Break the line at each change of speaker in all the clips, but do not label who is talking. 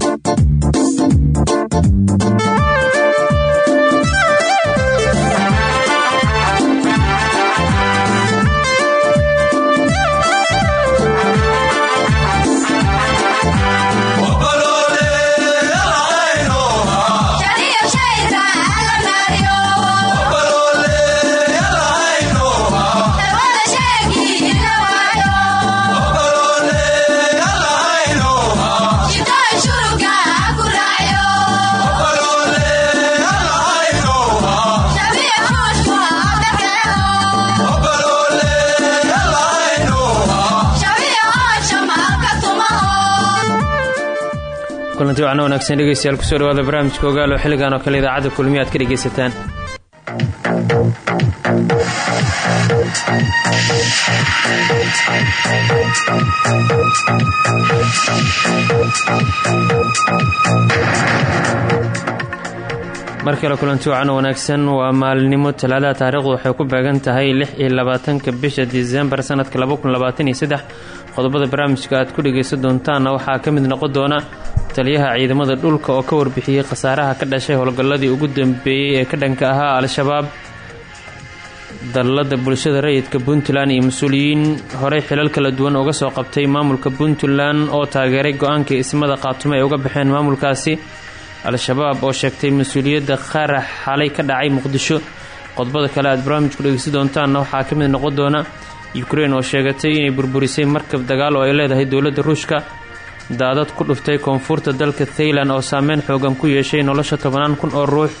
Thank you. Kulanti wacno wanaagsan dhegeystayaal ku soo dhawaada barnaamijka ogaal xilligan oo kale idaacadda kulmiya ka dhegaysataan mar kale kulanti wacno wanaagsan waa maalinimo talaadaha taariikhdu waxay ku beegan tahay lix iyo labaatanka bisha disembar sanadka laba kun labaatan iyo saddex qodobada barnaamijka aad ku dhegaysan doontaanna waxaa ka mid noqon doona taliyaha ciidamada dhulka oo ka warbixiyey khasaaraha ka dhashay howlgalladii ugu dambeeyey ee ka dhanka ahaa al-shabaab. Dallada bulshada rayidka puntland iyo mas'uuliyiin horey xilal kala duwan uga soo qabtay maamulka puntland oo taageeray go'aankii ismada qaatumo ay uga baxeen maamulkaasi. Al-shabaab oo sheegtay mas'uuliyadda qarax xalay ka dhacay muqdisho. Qodobada kale aad barnaamijku dhegeysi doontaanna waxaa ka mid noqon doona ukrein oo sheegatay inay burburisay markab dagaal oo ay leedahay dowladda ruushka daadad ku dhuftay koonfurta dalka thailand oo saameyn xoogan ku yeeshay nolosha tobanaan kun oo ruux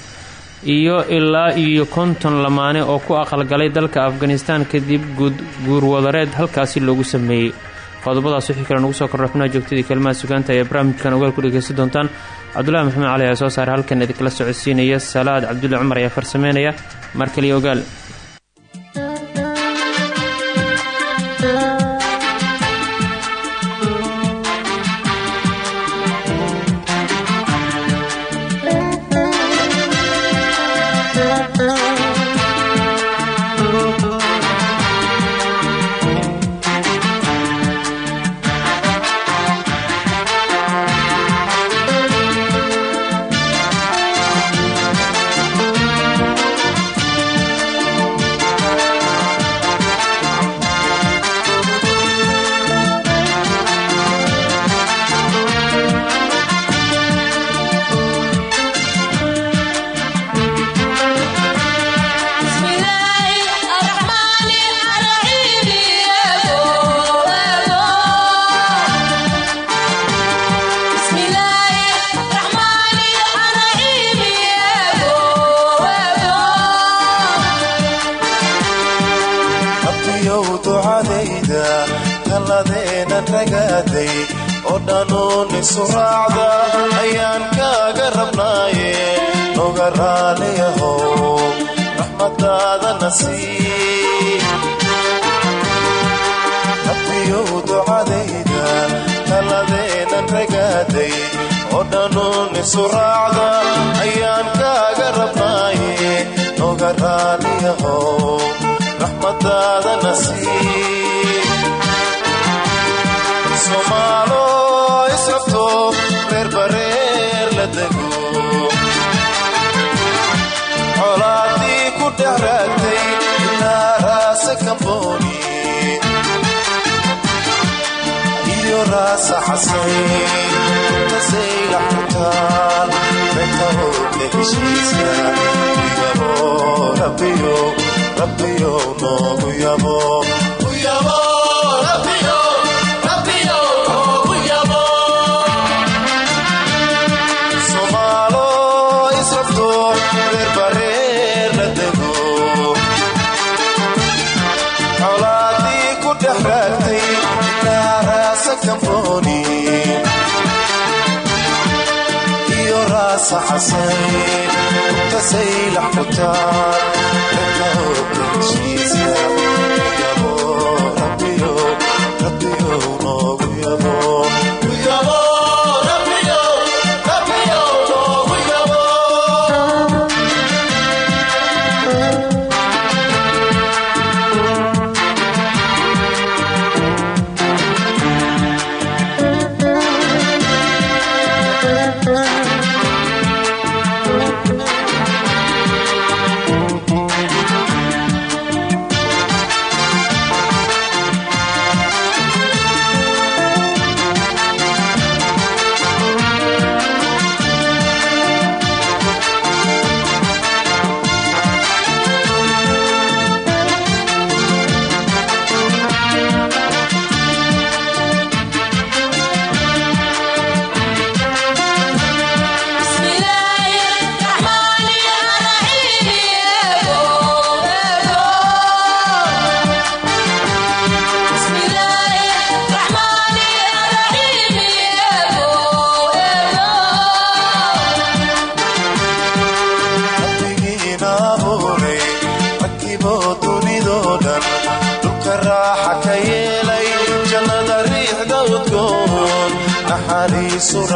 iyo ilaa iyo konton lamaane oo ku aqalgalay dalka afghanistan kadib guurwadareed halkaasi loogu sameeyey. Qodobadaas wixii kale nugu soo kordha xubnaha joogtadii kalimaha sugaanta ayaa barnaamijkan ogaal ku dhegeysan doontaan. Cabdullahi maxamed cali ayaa soo saaray halkan idinkala socodsiinaya salaad. Cabdulle cumar ayaa farsameynaya. Mar kaliya ogaal
raasa xasayn tasaylax xutaal rekahoodle heshiiska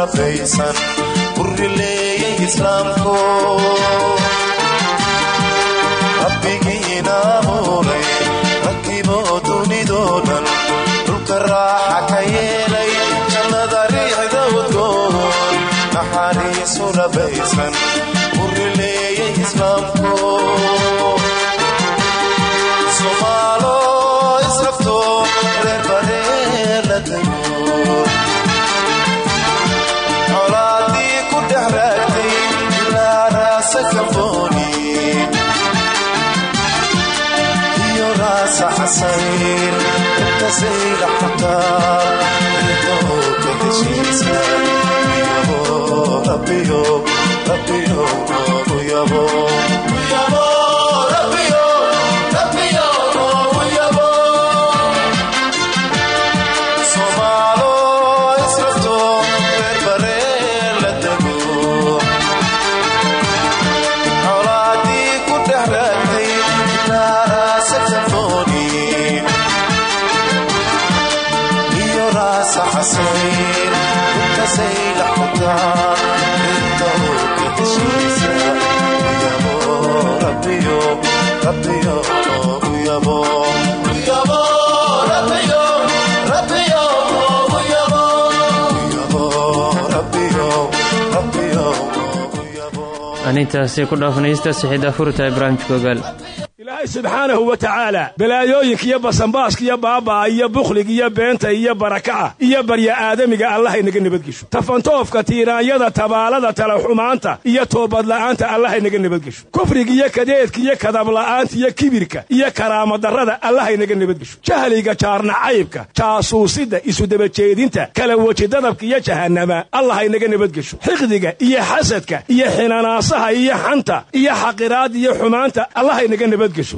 rabaysan burrileeyay islaamku xasayn intasay dhaxataa intooka heshiisa yabo rabbiyo rabbiyo noogu yabo
anintaasi ku dhaafnaysta saxiida furta ibraahimka ogaal
subxaanahu wa tacaala balaayooyinka iyo basanbaaska iyo baabaa iyo bukhliga iyo beenta iyo barakaca iyo barya aadamiga allahaynaga nabadgesho. Tafantoofka tiiraanyada tabaalada talaxumaanta iyo toobadla'aanta allahaynaga nabadgesho. Kufriga iyo kadeedka iyo kadabla'aanta iyo kibirka iyo karaamadarrada allahaynaga nabadgesho. Jahliga jaarnacaybka jaasuusidda isudabajeedinta kala wejidadabka iyo jahannama allahaynaga nabadgesho. Xiqdiga iyo xasadka iyo xinanaasaha iyo xanta iyo xaqiraadda iyo xumaanta allahaynaga nabadgesho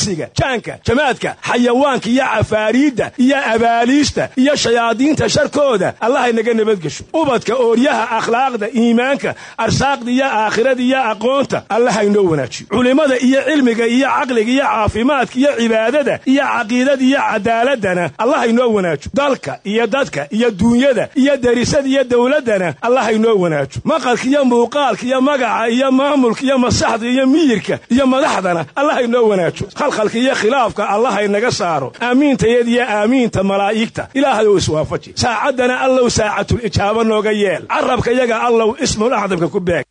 insiga jaanka jamaadka xayawaanka iyo cafaariidda iyo abaaliista iyo shayaadiinta sharkooda. Allahaynaga nabadgesho ubadka ooryaha akhlaaqda iimaanka arsaaqda iyo aakhirada iyo aqoonta. Allahaynoo wanaajiyo. Culimmada iyo cilmiga iyo caqliga iyo caafimaadka iyo cibaadada iyo caqiidada iyo cadaaladana allahaynoo wanaajo dalka iyo dadka iyo duunyada iyo derisada iyo dowladdana allahaynoo wanaajo maqalka iyo muuqaalka iyo magaca iyo maamulka iyo masaxda iyo miyirka iyo madaxdana allahaynoo wanaajo khalkhalka iyo khilaafka allahaynaga saaro. Aamiintayada iyo aamiinta malaa'igta. Ilaahayow iswaafaji saacaddana allow saacatul ijaaba nooga yeel. Carabka yaga allow ismul acdamka ku beeg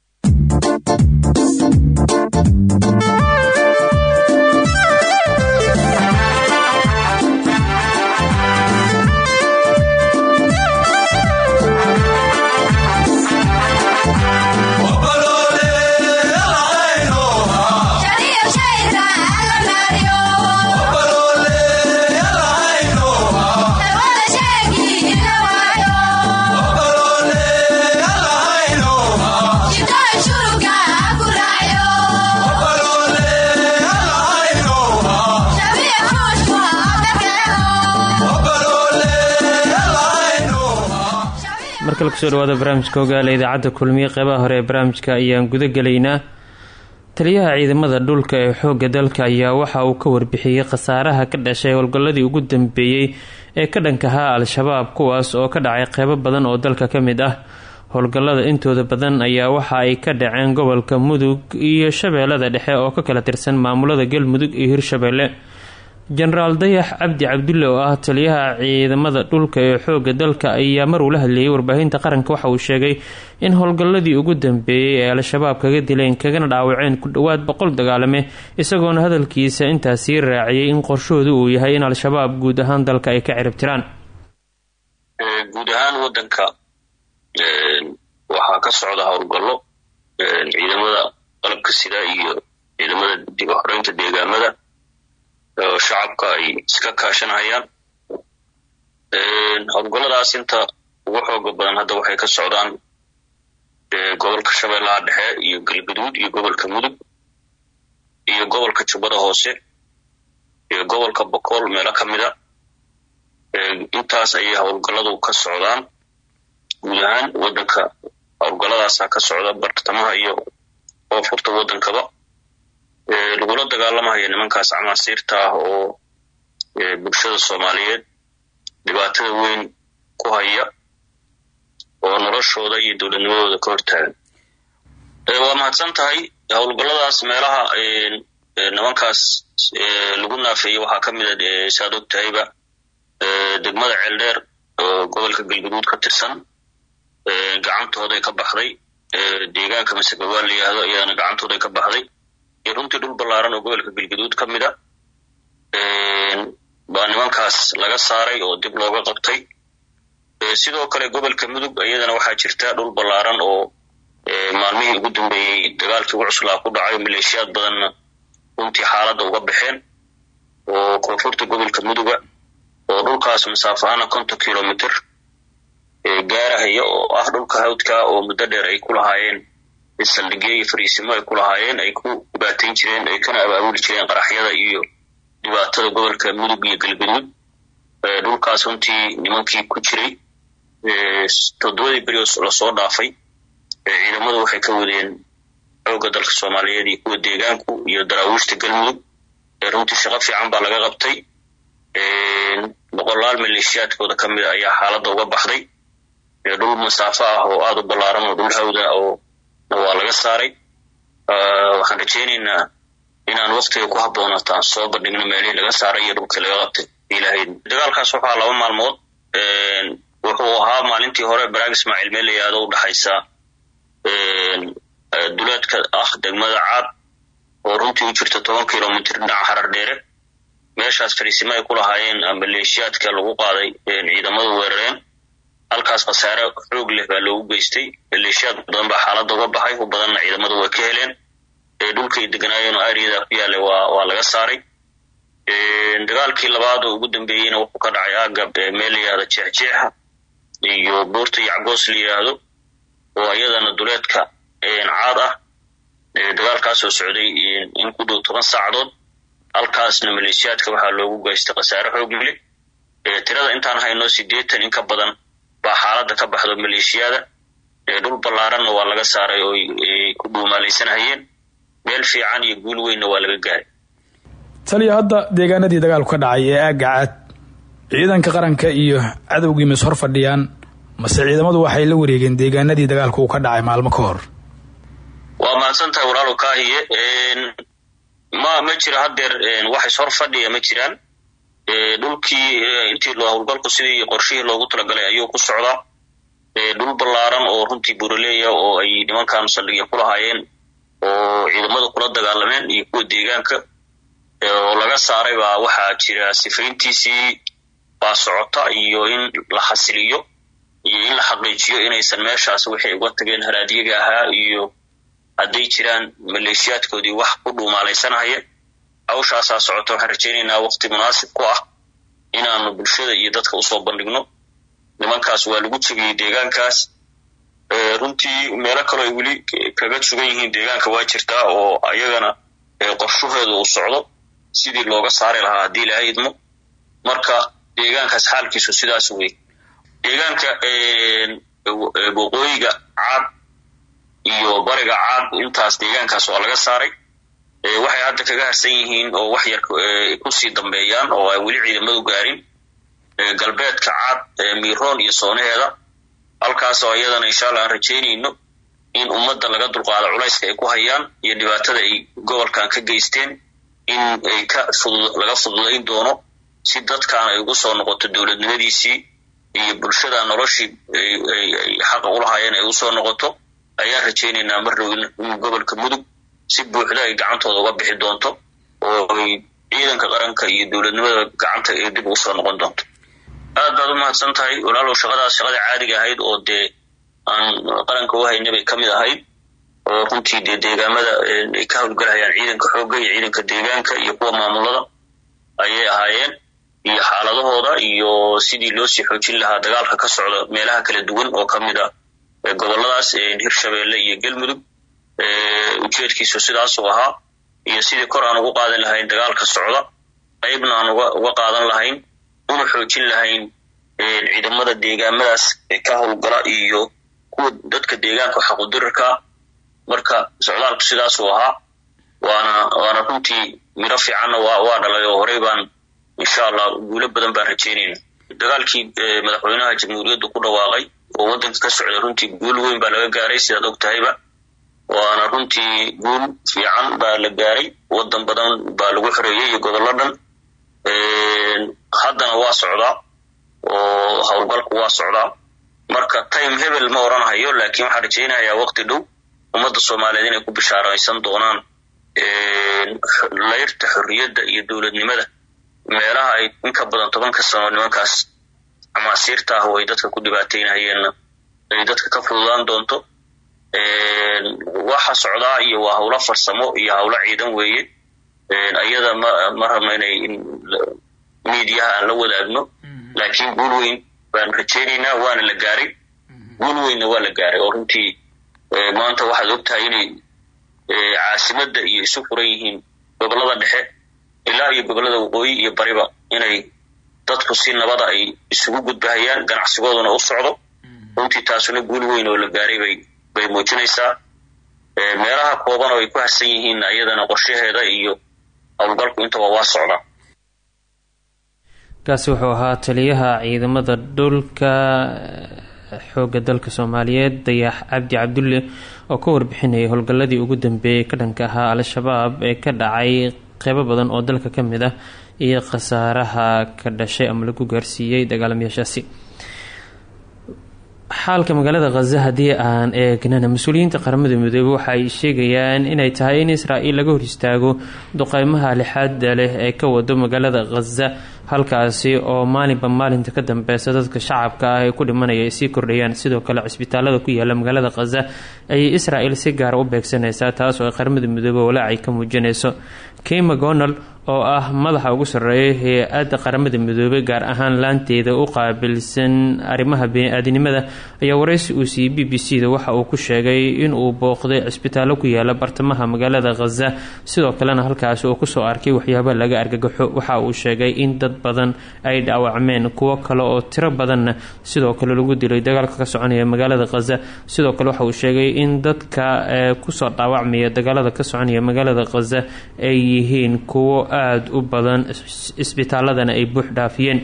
kale ku soo dhawaada barnaamijka ogaala idaacadda kulmiye qeybaha hore ee barnaamijka ayaan guda gelaynaa taliyaha ciidamada dhulka ee xoogga dalka ayaa waxa uu ka warbixiyey khasaaraha ka dhashay howlgalladii ugu dambeeyey ee ka dhankahaa al-shabaab kuwaas oo ka dhacay qeybo badan oo dalka ka mid ah. Howlgallada intooda badan ayaa waxa ay ka dhaceen gobolka mudug iyo shabeellada dhexe oo ka kala tirsan maamulada galmudug iyo hirshabeelle jenaraal dayax cabdi cabdulle oo ah taliyaha ciidamada dhulka ee xoogga dalka ayaa mar uu la hadleeyay warbaahinta qaranka waxa uu sheegay in howlgalladii ugu dambeeyey ee al-shabaab kaga dileen kagana dhaawaceen ku dhowaad boqol dagaalame isagoona hadalkiisa intaas sii raaciyay in qorshoodu uu yahay in al-shabaab guud ahaan dalka ay ka ciribtiraan
guud ahaan wadanka waxaa ka socda howlgallo ciidamada qalabka sida iyo ciidamada horeynta deegaamada oo shacabka ay iska kaashanhayaan howlgalladaas inta ugu xooga badan hadda waxay ka socdaan gobolka shabeellaha dhexe iyo galgaduud iyo gobolka mudug iyo gobolka jubbada hoose iyo gobolka bokool meelo ka mida intaas ayay howlgalladu ka socdaan. Guud ahaan waddanka howlgalladaasa ka socda bartamaha iyo koonfurta waddankaba lagula dagaalamayo nimankaas camaasiirta ah oo bulshada soomaaliyeed dhibaatada weyn ku haya oo noloshooda iyo dowladnimadooda ka hortaagan. Waa mahadsan tahay howlgalladaas meelaha nimankaas lagu naafeeyey waxaa ka mida saad og degmada ceeldheer oo gobolka galgaduud ka tirsan gacantooday ka baxday deegaanka masagawaal la yihahdo ayaana gacantooday ka baxday iyo runtii dhul ballaaran oo gobolka galgaduud ka mida baa nimankaas laga saaray oo dib looga qabtay. Sidoo kale gobolka mudug iyadana waxaa jirta dhul ballaaran oo maalmihii ugu dambeeyey dagaalkii ugu cuslaa ku dhacay maleeshiyaad badanna runtii xaaladda uga baxeen oo koonfurta gobolka muduga oo dhulkaas masaafo ahaana konton kilomitr gaarahaya oo ah dhulka hawdka oo muddo dheer ay ku lahaayeen saldhigyo iyo fariisimo ay ku lahaayeen ay ku dhibaatayn jireen ay kana abaabuli jireen qaraxyada iyo dhibaatada gobolka mudug iyo galgaduud dhulkaas runtii nimankii ku jiray toddobadii beri la soo dhaafay. Ciidamadu waxay ka wadeen xoogga dalka soomaaliyeed iyo kuwa deegaanku iyo daraawiishta galmudug runtii shaqo fiican baa laga qabtay. Boqolaal maleeshiyaadkooda ka mida ayaa xaaladda uga baxday. Dhul masaafo ah oo aada u ballaaran oo dhul hawda oo waa laga saaray. Waxaan rajaynaynaa inaan waktiga ku habboonato aan soo bandhigno meelihii laga saaray iyo dhulkii laga qabtay ilahay dagaalkaas waxaa laba maalmood wuxuu ahaa maalintii hore baraag ismaaciil meel layaado u dhaxaysa duleedka ah degmada caad oo runtii u jirta toban kilomitr dhinaca harar dheere. Meeshaas fariisimo ay ku lahaayeen maleeshiyaadka lagu qaaday ciidamadu weerareen halkaas khasaare xoog leh baa loogu geystay. Maleeshiyaad badan baa xaaladda uga baxay u badanna ciidamadu way ka heleen. Dhulkay deganaayeen oo aariyada ku yaalla waa laga saaray. Dagaalkii labaad oo ugu dambeeyeyna wuxuu ka dhacay aagga meel layihahda jeexjeexa iyo buurta yacgoos la yidhaahdo oo iyadana duleedka caad ah. Dagaalkaasoo socday in ku dhow toban saacadood. Halkaasna maleeshiyaadka waxaa loogu geystay khasaare xoog leh. Tirada intaan hayno siddeetan in ka badan baa xaaladda ka baxdo maleeshiyada dhul ballaaranna waa laga saaray oo ay ku dhuumaalaysanahayeen meel fiican iyo guul weynna waa laga gaaray.
Taliya hadda deegaanadii dagaalku ka dhacay ee aagga caad ciidanka qaranka iyo cadowgii mis hor fadhiyaan mase ciidamadu waxay la wareegeen deegaanadii dagaalku uu ka dhacay maalmo ka hor?
Waa mahadsan tahay walaalo kaahiye ma ma jiro haddeer wax is hor fadhiya ma jiraan dhulkii intii howlgalku sidii qorshihii loogu talagalay ayuu ku socdaa. Dhul ballaaran oo runtii buraleeya oo ay nimankan saldhigya ku lahaayeen oo ciidamadu kula dagaalameen iyo kuwa deegaanka. Oo laga saaray baa waxaa jira sifayntiisii baa socota iyo in la xasiliyo iyo in la xaqiijiyo inaysan meeshaas waxay uga tageen haraadiyaga ahaa iyo hadday jiraan maleeshiyaadkoodii wax ku dhuumaalaysanahaya hawshaasaa socota waxaan rajaynaynaa waqti munaasib ku ah inaanu bulshada iyo dadka u soo bandhigno. Nimankaas waa lagu jegiyey deegaankaas. Runtii meelo kaloo ay weli kaga sugan yihiin deegaanka waa jirtaa oo ayagana qorshaheedu uu socdo. Sidii looga saari lahaa haddii ilaha idmo marka deegaankaas xaalkiisu sidaas wey deegaanka waqooyiga caad iyo bariga caad intaas deegaankaas waa laga saaray waxay hadda kaga harsan yihiin oo wax yar ku sii dambeeyaan oo aan weli ciidamadu gaarin. Galbeedka caad miroon iyo soonaheeda halkaas oo iyadana insha allah aan rajaynayno in ummadda laga dulqaado culayska ay ku hayaan iyo dhibaatada ay gobolkan ka geysteen in ay ka laga fududayn doono si dadkan ay ugu soo noqoto dowladnimadiisii iyo bulshada noloshii ay xaqa ulahaayeen ay u soo noqoto. Ayaan rajaynaynaa mar in gobolka mudug si buuxda ay gacantooda uga bixi doonto oo ay ciidanka qaranka iyo dowladnimada gacanta ay dib ugu soo noqon doonto. Aad baad u mahadsan tahay walaalow shaqadaas shaqada caadiga ahayd oo dee aan qaranka u hayna ka mid ahayd. Oo runtii dee deegaamada ay ka howlgalhayaan ciidanka xoogga iyo ciidanka deegaanka iyo kuwa maamulada ayay ahaayeen iyo xaaladahooda iyo sidii loo sii xoojin lahaa dagaalka ka socda meelaha kala duwan oo ka mid a goboladaas hirshabeelle iyo galmudug ujeedkiisu sidaasuu ahaa iyo sidii kor aan ugu qaadan lahayn dagaalka socda qaybna aan uga qaadan lahayn una xoojin lahayn ciidamada deegaamadaas ka howlgala iyo kuwa dadka deegaanka xaqudirarka marka socdaalku sidaasuu ahaa waana waana runtii miro fiicanna waa dhalay oo horey baan insha allah guulo badan baan rajaynayna dagaalkii madaxweynaha jamhuuriyaddu ku dhawaaqay oo waddanka ka socday runtii guul weyn baa laga gaaray sidaad og tahayba waana runtii guul fiican baa la gaaray. Waddan badan baa lagu xoreeyey iyo gobollo dhan. Haddana waa socdaa oo howlgalku waa socdaa. Marka time hebel ma odhanahayo laakiin waxaan rajaynayaa waqti dhow ummadda soomaaliyeed inay ku bishaaraysan doonaan layrta xorriyadda iyo dowladnimada meelaha ay inka badan tobanka sano nimankaas camaasiirta ah oo ay dadka ku dhibaateynahayeenna ay dadka ka fududaan doonto waxa socdaa iyo waa howlo farsamo iyo howlo ciidan weeye. Ayada ma ma rabno inay miidiyaha aan la wadaagno. Laakiin guul weyn baan rajaynaynaa waana la gaaray. Guul weynna waa la gaaray oo runtii maanta waxaad og tahay inay caasimadda iyo isu furan yihiin gobollada dhexe ilaa iyo gobollada waqooyi iyo bariba inay dadku si nabada ay isugu gudbahayaan ganacsigooduna u socdo. Runtii taasuna guul weyn oo la gaaray bay bay muujinaysaa meelaha kooban oo ay ku harsan yihiin ayadana qorshaheeda iyo howlgalku intaba waa socdaa
kaasi wuxuu ahaa taliyaha ciidamada dhulka xoogga dalka soomaaliyeed dayax cabdi cabdulle oo ka warbixinayay howlgalladii ugu dambeeyey ka dhanka ahaa al-shabaab ee ka dhacay qeybo badan oo dalka ka mid ah iyo khasaaraha ka dhashay ama lagu gaarsiiyey dagaalamayaashaasi xaalka magaalada khaza haddii aan eegnana mas'uuliyiinta qaramada midoobey waxa ay sheegayaan inay tahay in israa'el laga hor istaago duqeymaha lixaada leh ee ka wado magaalada khaza halkaasi oo maalinba maalinta ka dambeysa dadka shacabka ah ee ku dhimanaya ay sii kordhayaan. Sidoo kale cisbitaalada ku yaalla magaalada khaza ayay israa'el si gaara u beegsanaysaa taas oo ay qaramada midoobey walaacay ka muujinayso. Key mcdonald oo ah madaxa ugu sarreeya hay'adda qaramada midoobey gaar ahaan laanteeda u qaabilsan arrimaha bini-aadinimada ayaa wareysi uu siiyey b b c da waxa uu ku sheegay inuu booqday cisbitaallo ku yaalla bartamaha magaalada khaza sidoo kalena halkaasi uu ku soo arkay waxyaaba laga argagaxo. Waxa uu sheegay in dad badan ay dhaawacmeen kuwo kale oo tiro badanna. Sidoo kale lagu dilay dagaalka ka soconaya magaalada khaza sidoo kale waxa uu sheegay in dadka ku soo dhaawacmaya dagaalada ka soconaya magaalada khaza ay yihiin kuwo aada u badan isbitaaladana ay buux dhaafiyeen.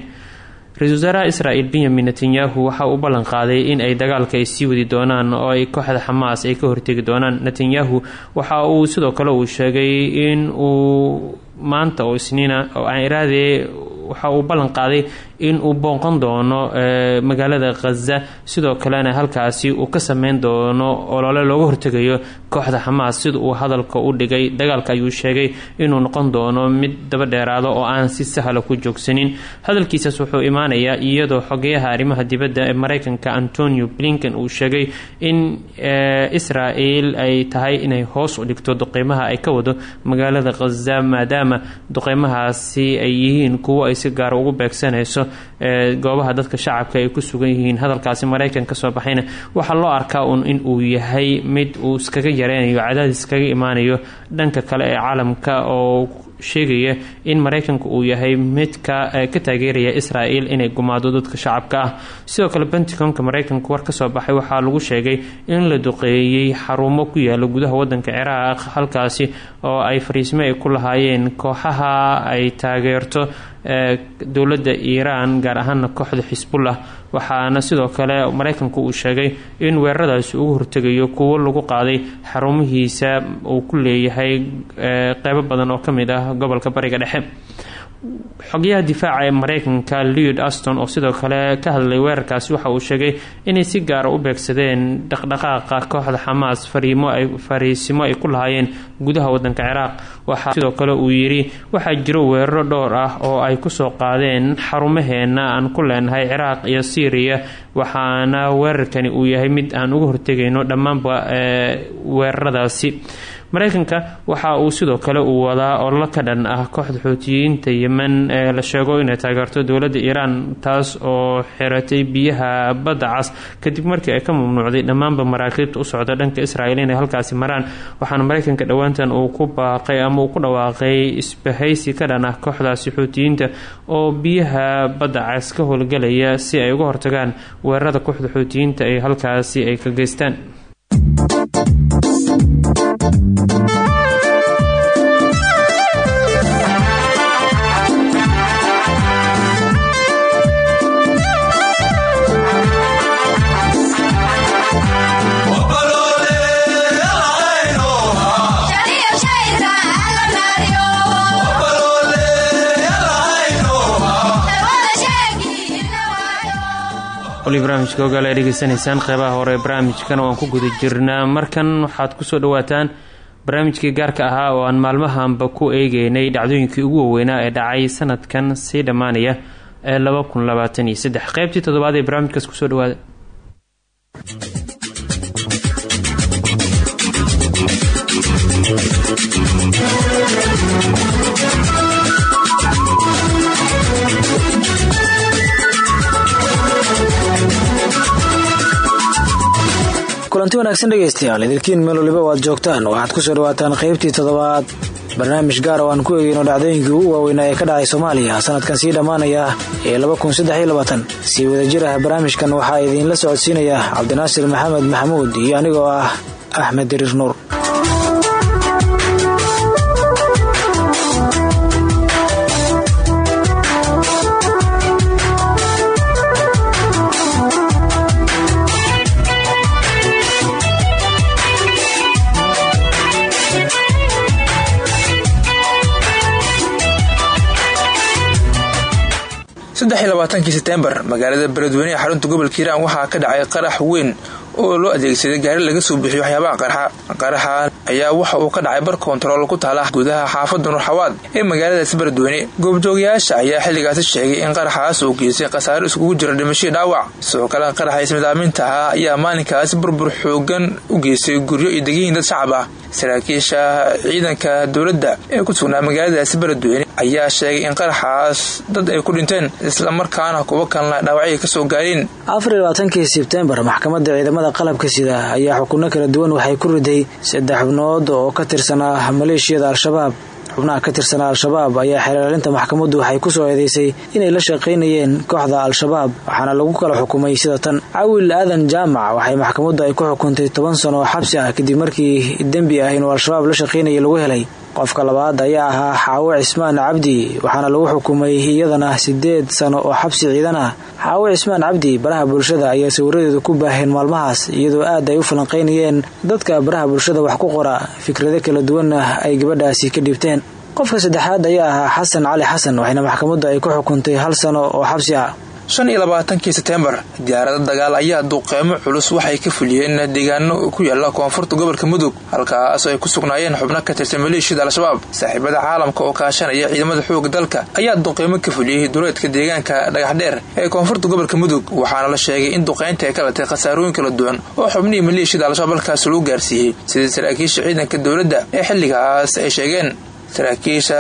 Ra'isul wasaaraha israel benyamin netanyahu waxa uu ballan qaaday in ay dagaalka ay sii wadi doonaan oo ay kooxda xamaas ay ka hortegi doonaan. Netanyahu waxa uu sidoo kale uu sheegay in uu maanta oo isniina oo aan iraadee waxa uu ballan qaaday in uu booqan doono magaalada khaza sidoo kalena halkaasi uu ka sameyn doono olole looga hortegayo kooxda xamaas. Sida uu hadalka u dhigay dagaalka ayuu sheegay inuu noqon doono mid daba dheeraado oo aan si sahla ku joogsanin. Hadalkiisaas wuxuu imaanayaa iyadoo xogeyaha arrimaha dibadda ee mareykanka antonio blinken uu sheegay in israel ay tahay inay hoos u dhigto duqeymaha ay ka wado magaalada khaza maadaama duqeymahaasi ay yihiin kuwo ay si gaara ugu beegsanayso goobaha dadka shacabka ay ku sugan yihiin hadalkaasi maraykan ka soo baxayna waxaa loo arkaa in uu yahay mid uu iskaga yareynayo cadaadis kaga imaanayo dhanka kale ee caalamka oo sheegaya in mareykanka uu yahay midka ka taageeraya israel inay gumaado dadka shacabka ah. Sidoo kale pentagonka mareykanka war ka soo baxay waxaa lagu sheegay in la duqeeyey xarumo ku yaalla gudaha wadanka ciraaq halkaasi oo ay fariismo ay ku lahaayeen kooxaha ay taageerto dowladda iiraan gaar ahaana kooxda xisbullah waxaana sidoo kale mareykanku uu sheegay in weeraradaasi ugu hortegayo kuwo lagu qaaday xarumihiisa uu ku leeyahay qeybo badan oo ka mid ah gobolka bariga dhexe xogyaha difaaca ee mareykanka leod aston oo sidoo kale ka hadlay weerarkaasi waxa uu sheegay inay si gaara u beegsadeen dhaqdhaqaaqa kooxda xamaas fariisimo ay ku lahaayeen gudaha wadanka ciraaq. Waxaa sidoo kale uu yidhi waxaa jiro weeraro dhowr ah oo ay ku soo qaadeen xarumaheena aan ku leenahay ciraaq iyo syriya waxaana weerarkani uu yahay mid aan uga hortegayno dhammaanba weeraradaasi mareykanka waxa uu sidoo kale uu wadaa ololo ka dhan ah kooxda xootiyiinta yemen ee la sheego inay taageerto dowladda iiraan taas oo xiratay biyaha badda cas kadib markii ay ka mamnuucday dhammaanba maraakiibta u socda dhanka israel inay halkaasi maraan. Waxaana mareykanka dhowaantan uu ku baaqay ama uu ku dhawaaqay isbahaysi ka dhan ah kooxdaasi xootiyiinta oo biyaha badda cas ka howlgelaya si ay uga hortagaan weerarada kooxda xootiyiinta ay halkaasi ay ka geystaan wali barnaamijka ogaal ay dhegeysanaysaan qeybaha hore ee barnaamijkana waan ku guda jirnaa markan waxaad ku soo dhawaataan barnaamijkii gaarka ahaa oo aan maalmahanba ku eegeynay dhacdooyinkii ugu waaweynaa ee dhacay sanadkan sii dhammaanaya ee laba kun labaatan iyo saddex. Qeybtii toddobaad ee barnaamijkaas ku soo dhawaada
kulanti wanaagsan dhegaystayaal idilkiin meel waliba waad joogtaan. Waxaad ku soo dhawaataan qaybtii toddobaad. Barnaamij gaar oo aan ku eegeyno dhacdooyinkii ugu waaweynaa ee ka dhacay soomaaliya sanadkan sii dhammaanaya ee sii wadajir ah barnaamijkan waxaa idiinla socodsiinaya cabdinaasir maxamed maxamuud iyo anigoo ah axmed diriir nuur
kii setembar magaalada beledweyne ee xarunta gobolka hiiraan waxaa ka dhacay qarax weyn oo loo adeegsaday gaari laga soo bixiyo waxyaabaha qarxa qaraxa ayaa waxa uu ka dhacay bar koontarool ku taala gudaha xaafadda nurxawaad ee magaaladaasi beledweyne. Goobjoogayaasha ayaa xilligaasi sheegay in qaraxaas uu geystay khasaare iskugu jira dhimashii dhaawac. Sidoo kale qaraxa ismidaaminta ah ayaa maalinkaasi burbur xoogan u geystay guryo iyo degayiin dad shacab ah saraakiisha ciidanka dowladda ee ku sugnaa magaaladaasi beledweyne ayaa sheegay in qaraxaas dad ay ku dhinteen islamarkaana kuwo kalena dhaawacay ka soo gaareen
afarlabaatankii sebtembar maxkamadda ciidamada qalabka sida ayaa xukunno kala duwan waxay ku riday saddex xubnood oo ka tirsanaa maleeshiyada al-shabaab xubnaha ka tirsanaa al-shabaab ayaa xeelaalinta maxkamaddu waxay ku soo eedeysay inay la shaqaynayeen kooxda al-shabaab waxaana lagu kala xukumay sida tan. Cawil aadan jaamac waxay maxkamaddu ay ku xukuntay toban sano oo xabsi ah kadib markii dembi ah inuu al-shabaab la shaqaynaya lagu helay qofka labaad ayaa ahaa xaawo cismaan cabdi waxaana lagu xukumay iyadana sideed sano oo xabsi ciidan ah xaawo cismaan cabdi baraha bulshada ayaa sawiradeedu ku baaheen maalmahaas iyadoo aad ay u falanqaynayeen dadka baraha bulshada wax ku qora. Fikrado kala duwanna ay gabadhaasi ka dhibteen. Qofka saddexaad ayaa ahaa xasan cali xasan waxayna maxkamaddu ay ku xukuntay hal sano oo xabsi ah
shan iyo labaatankii setembar diyaarado dagaal ayaa duqeymo culus waxay ka fuliyeen deegaano ku yaalla koonfurta gobolka mudug halkaasoo ay ku sugnaayeen xubno ka tirsan maleeshiyada al-shabaab. Saaxiibada caalamka oo kaashanaya ciidamada xooga dalka ayaa duqeymo ka fuliyey duleedka deegaanka dhagaxdheer ee koonfurta gobolka mudug waxaana la sheegay in duqeynta ay ka latay khasaarooyin kala duwan oo xubnihii maleeshiyada al-shabaab halkaas lagu gaarsiiyey. Sidii saraakiisha ciidanka dowladda ee xilligaas ay sheegeen saraakiisha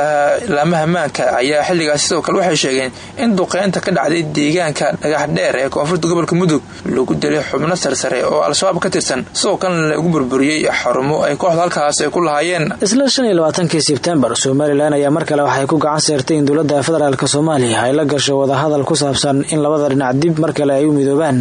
laamaha ammaanka ayaa xilligaas sidoo kale waxay sheegeen in duqeynta ka dhacday deegaanka dhagax dheer ee koonfurta gobolka mudug lagu dilay xubno sarsare oo al-shabaab ka tirsan. Sidoo kalena lagu burburiyey xarumo ay kooxda halkaas ay ku lahaayeen.
Isla shan iyo labaatankii sebtembar somalilan ayaa mar kale waxay ku gacan seertay in dowladda federaalk soomaaliya ay la gasho wadahadal ku saabsan in labada dhinac dib mar kale ay u midoobaan.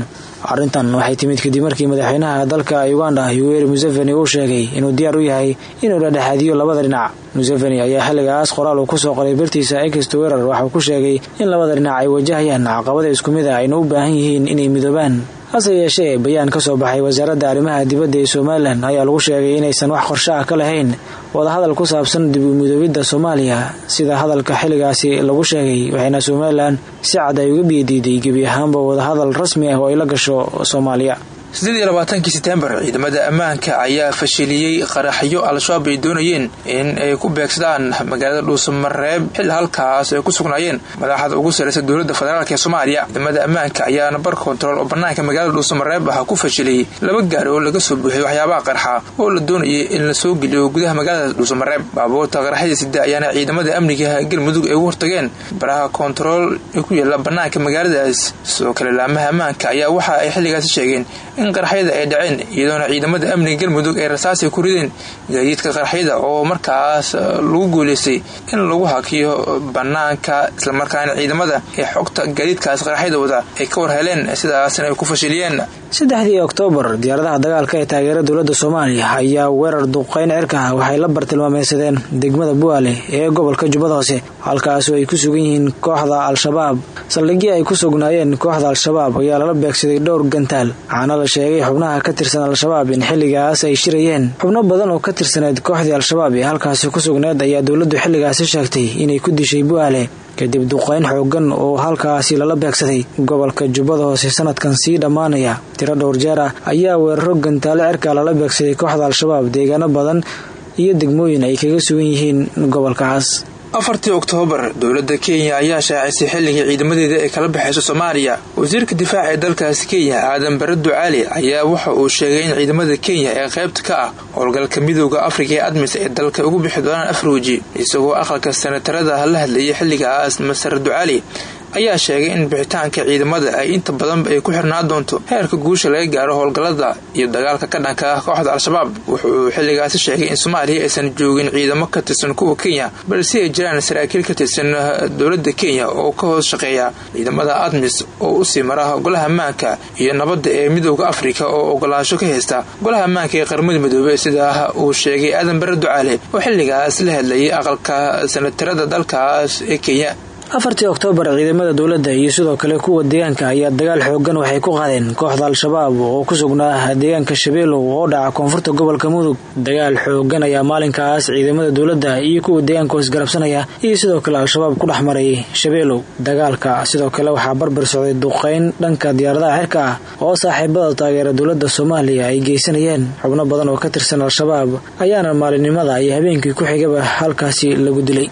Arrintan waxay timid kadib markii madaxweynaha dalka uganda yoweri museveni uu sheegay inuu diyaar u yahay inuu dhadhexaadiyo labada dhinac. Museveni ayaa xilligaas qoraal uu ku soo qoray bartiisa ekisto weerar waxauu ku sheegay in labada dhinac ay wajahayaan caqabada isku mid a ayna u baahan yihiin inay midoobaan hase yeeshee bayaan ka soo baxay wasaaradda arrimaha dibadda ee somalilan ayaa lagu sheegay inaysan wax qorsho ah ka lahayn. Wadahadal ku saabsan dib u midoobidda soomaaliya sida hadalka xilligaasi lagu sheegay waxayna somalilan si cad ay uga biyadiiday gebi ahaanba wadahadal rasmi ah oo ay la gasho soomaaliya
siddeed iyo labaatankii setembar ciidamada ammaanka ayaa fashiliyey qaraxyo al-shabaab ay doonayeen in ay ku beegsadaan magaalada dhuusamareeb xil halkaas ay ku sugnaayeen madaxda ugu sarreysa dowladda federaalk ee soomaaliya. Ciidamada ammaanka ayaana bar kontarool oo bannaanka magaalada dhuusamareeb ah ku fashiliyey laba gaari oo laga soo buuxiyay waxyaabaha qarxa oo la doonayay in la soo geliyo gudaha magaalada dhuusamareeb baabuurta qaraxyada sida ayaana ciidamada amniga galmudug ay ugu hortageen. Baraha kontarool ee ku yaalla bannaanka magaaladaas sidoo kale laamaha ammaanka ayaa waxa ay xilligaasi sheegeen in qaraxyada ay dhaceen iyadoona ciidamada amniga galmudug ay rasaasay ku rideen gaadiidka qaraxyada oo markaas lagu guuleystay in lagu hakiyo bannaanka islamarkaana ciidamada ee xogta gaadiidkaas qaraxyada wada ay ka war heleen sidaasna ay ku fashiliyeen.
Saddexdii oktoobar diyaaradaha dagaalka ee taageera dowladda soomaaliya ayaa weerar duqeyn cirka waxay la bartilmaameysadeen degmada bu'aale ee gobolka jubbada hoose halkaasoo ay ku sugan yihiin kooxda al-shabaab. Saldhigii ay ku sugnaayeen kooxda al-shabaab ayaa lala beegsaday dhowr gantaal sheegay xubnaha ka tirsan al-shabaab in xilligaas ay shirayeen. Xubno badan oo ka tirsaneed kooxdii al-shabaab ee halkaasi ku sugneed ayaa dowladdu xilligaasi sheegtay inay ku dishay bu'aale. Kadib duqeyn xoogan oo halkaasi lala beegsaday gobolka jubbada hoose sanadkan sii dhammaanaya tiro dhowr jeer ah ayaa weeraro gantaale cirka lala beegsaday kooxda al-shabaab deegaano badan iyo degmooyin ay kaga sugan yihiin gobolkaas
afartii oktoobar dowladda kenya ayaa shaacisay xilligii ciidamadeeda ay kala baxayso soomaaliya. Wasiirka difaaca ee dalkaasi kenya aadan bare ducaali ayaa waxa uu sheegay in ciidamada kenya ee qaybta ka ah howlgalka midooda afrika ee admis ee dalka ugu bixi doonaan afruuji isagoo aqalka senatarada la hadlayay xilligaas masar ducaali ayaa sheegay in bixitaanka ciidamada ay inta badanba ay ku xirnaa doonto heerka guusha laga gaaro howlgallada iyo dagaalka ka dhanka ah kooxda al-shabaab. Wuxuu xilligaasi sheegay in soomaaliya aysan joogin ciidamo ka tirsan kuwa kenya balse ay jiraan saraakiil ka tirsan dowladda kenya oo ka hoos shaqeeya ciidamada admis oo u sii mara golaha ammaanka iyo nabadda ee midooda afrika oo ogolaasho ka haysta. Golaha ammaanka ee qaramada midoobey sidaa uu sheegay aadan bare ducaale oo xilligaas la hadlayay aqalka sanatarada dalkaas ee kenya
afartii oktoobar ciidamada dowladda iyo sidoo kale kuwa deegaanka ayaa dagaal xoogan waxay ku qaadeen kooxda al-shabaab oo ku sugnaa deegaanka shabeelow oo dhaca koonfurta gobolka mudug. Dagaal xoogan ayaa maalinkaas ciidamada dowladda iyo kuwa deegaanka isgarabsanaya iyo sidoo kale al-shabaab ku dhex maray shabeelow dagaalka sidoo kale waxaa barbar socday duqeyn dhanka diyaaradaha xirka ah oo saaxiibada taageera dowladda soomaaliya ay geysanayeen. Xubno badan oo ka tirsan al-shabaab ayaana maalinimada iyo habeenkii ku xigaba halkaasi lagu dilay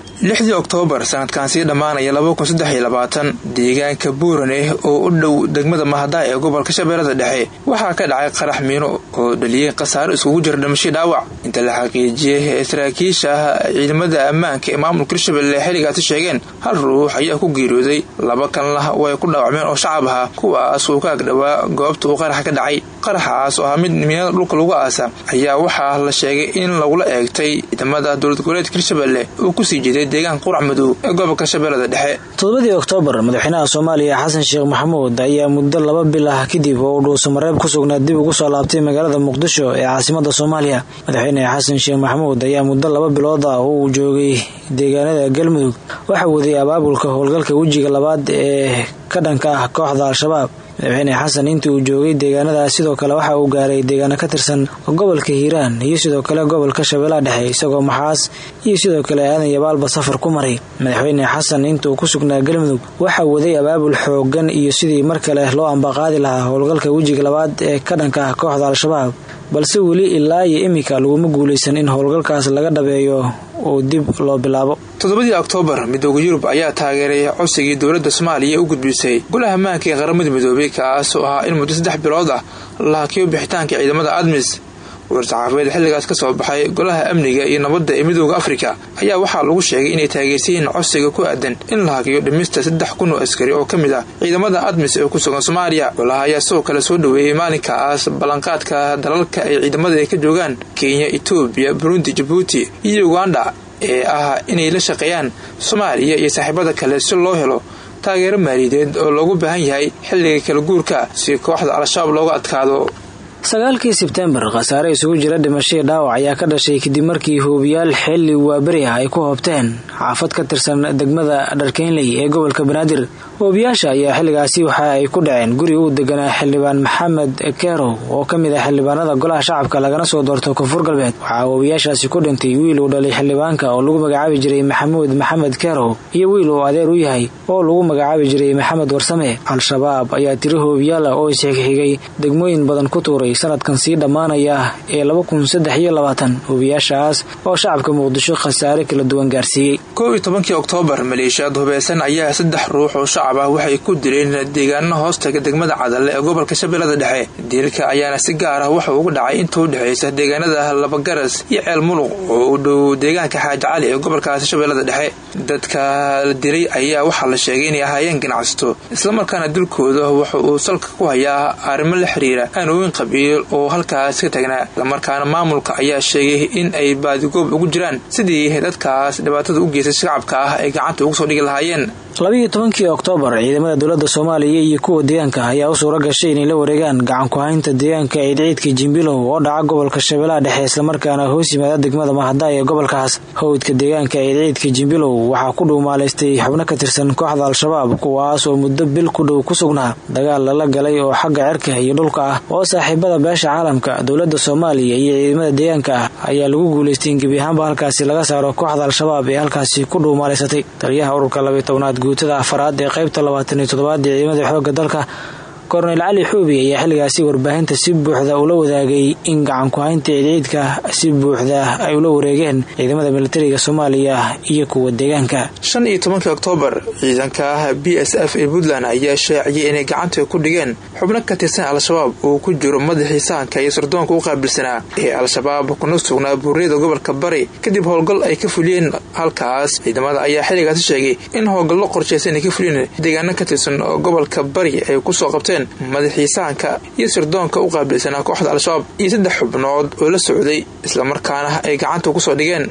lixdii oktoobar sanadkan sii dhammaanaya deegaanka buurane oo u dhow degmada mahadaay ee gobolka shabeellada dhexe waxaa ka dhacay qarax miino oo dhaliyey khasaaro iskugu jira dhimasho dhaawac. Inta la xaqiijiyey saraakiisha ciidamada ammaanka ee maamulka hirshabelle xilligaasi sheegeen hal ruux ayaa ku geeriyooday laba kanlah way ku dhaawacmeen oo shacab ahaa kuwaas uu ka agdhowaa goobta uu qarax ka dhacay qaraxaas oo ah mid miinada dhulka lagu aasa ayaa waxaa la sheegay in lagula eegtay ciidamada dowlad goboleedka hirshabelle uu ku sii jiray deegaanka qurac madow ee gobolka shabeellada dhexe.
Todobadii oktoobar madaxweynaha soomaaliya xasan sheekh maxamuud ayaa muddo laba bil ah kadib oo uu dhuusamareeb ku sugnaa dib ugu soo laabtay magaalada muqdisho ee caasimada soomaaliya. Madaxweyne xasan sheekh maxamuud ayaa muddo laba bilood ah uu joogay deegaanada galmudug waxaa waday abaabulka howlgalka wejiga labaad ee ka dhanka ah kooxda al-shabaab madaxweyne xasan intii uu joogay deegaanadaas sidoo kale waxa uu gaaray deegaano ka tirsan gobolka hiiraan iyo sidoo kale gobolka shabeellaha dhexe isagoo maxaas iyo sidoo kale aadan yabaalba safar ku maray. Madaxweyne xasan intuu ku sugnaa galmudug waxaa waday abaabul xoogan iyo sidii mar kale loo ambaqaadi lahaa howlgalka wejiga labaad ee ka dhanka ah kooxda al-shabaab balse weli ilaa iyo iminka laguma guulaysan in howlgalkaas laga dhabeeyo oo dib loo bilaabo.
Toddobadii oktoobar midooda yurub ayaa taageeray codsigii dowladda soomaaliya u gudbisay golaha ammaanka ee qaramada midoobay kaas oo ahaa in muddo saddex bilood ah la hakiyo bixitaanka ciidamada admis war-saxaafadeed xilligaas ka soo baxay golaha amniga iyo nabadda ee midooda afrika ayaa waxaa lagu sheegay inay taageersayiin codsiga ku aadan in la hakiyo dhimista saddex kun oo askari oo ka mid ah ciidamada admis ee ku sugan soomaaliya. Golaha ayaa sidoo kale soo dhoweeyey maalinkaas ballanqaadka dalalka ay ciidamada ay ka joogaan kenya etoobiya burundi jabuuti iyo uganda ee ah inay la shaqeeyaan soomaaliya iyo saaxiibada kale si loo helo taageero maaliyadeed oo loogu baahan yahay xilliga kala guurka si kooxda al-shabaab looga adkaado
sagaalkii sebtembar khasaare isugu jira dhimashadii dhaawac ayaa ka dhashay kadib markii hoobiyaal xilli waaberi ah ay ku hoobteen xaafad ka tirsan degmada dharkeynley ee gobolka banaadir hoobiyaasha ayaa xilligaasi waxa ay ku dhaceen guri uu deganaa xildhibaan maxamed kerow oo ka mid ah xildhibaanada golaha shacabka lagana soo doorto koonfur galbeed. Waxaa hoobiyaashaasi ku dhintay wiil uu dhalay xildhibaanka oo lagu magacaabi jiray maxamuud maxamed kerow iyo wiil uu adeer u yahay oo lagu magacaabi jiray maxamed warsame. Al-shabaab ayaa tiro hoobiyaal ah oo isxigxigay degmooyin badan ku tuuray sanadkan sii dhammaanaya ee laba kun oo shacabka muqdisho khasaare kala duwan gaarsiiyey
kow iyo tobankii oktoobar maleeshiyaad hubaysan ayaa saddex ruux oo shacab ah waxay ku dileen deegaano hoostaga degmada cadalle ee gobolka shabeellada dhexe. Diilka ayaana si gaar ah waxa ugu dhacay inta u dhexaysa deegaanada labagaras iyo ceel muluq oo u dhow deegaanka xaaji cali ee gobolkaasi shabeellada dhexe. Dadka la dilay ayaa waxaa la sheegay inay ahaayeen ganacsato islamarkaana dilkooda waxa uu salka ku hayaa arrimo la xiriira aanooyin qabiil oo halkaas ka tagnaa islamarkaana maamulka ayaa sheegay in ay baadigoob ugu jiraan sidii dadkaas dhibaatada u geystay shacabka ah ay gacanta ugu soo dhigi lahaayeen
oktoobar ciidamada dowladda soomaaliya iyo kuwa deegaanka ayaa u suura gashay inay la wareegaan gacan ku-haynta deegaanka ciidciidka jimbilow oo dhaca gobolka shabeellaha dhexe islamarkaana hoos yimaada degmada mahadaay ee gobolkaas. Howdka deegaanka ciidciidka jimbilow waxaa ku dhuumaalaystay xubno ka tirsan kooxda al-shabaab kuwaas oo muddo bil ku dhow ku sugnaa dagaal lala galay oo xagga cirka iyo dhulka ah. Oo saaxiibada beesha caalamka dowladda soomaaliya iyo ciidamada deegaanka ah ayaa lagu guulaystay in gebi ahaanba halkaasi laga saaro kooxda al-shabaab ee halkaasi ku dhuumaalaysatay taliyaha ururka labiy tobnaad guutada afaraad ee qaybta labaatan iyo toddobaad ee ciidamada xoogga dalka korneyl cali xuubi ayaa xilligaasi warbaahinta si buuxda ula wadaagay in gacan ku-haynta ciidciidka si buuxda ay ula wareegeen ciidamada militariga soomaaliya iyo kuwa deegaanka.
Shan iyo tobankii oktoobar ciidanka b s f ee puntland ayaa shaaciyay inay gacanta ku dhigeen xubno ka tirsan al-shabaab uu ku jiro madaxii sahanka iyo sardoonka u qaabilsanaa ee al-shabaab kuna sugnaa buuriyada gobolka bari. Kadib howlgal ay ka fuliyeen halkaas ciidamada ayaa xilligaasi sheegay in howlgallo qorshaysan ay ka fuliyeen deegaano ka tirsan gobolka bari ay ku soo qabteen madaxii sahanka iyo sirdoonka u qaabilsanaa kooxda al-shabaab iyo saddex xubnood oo la socday islamarkaana ay gacanta ku soo dhigeen.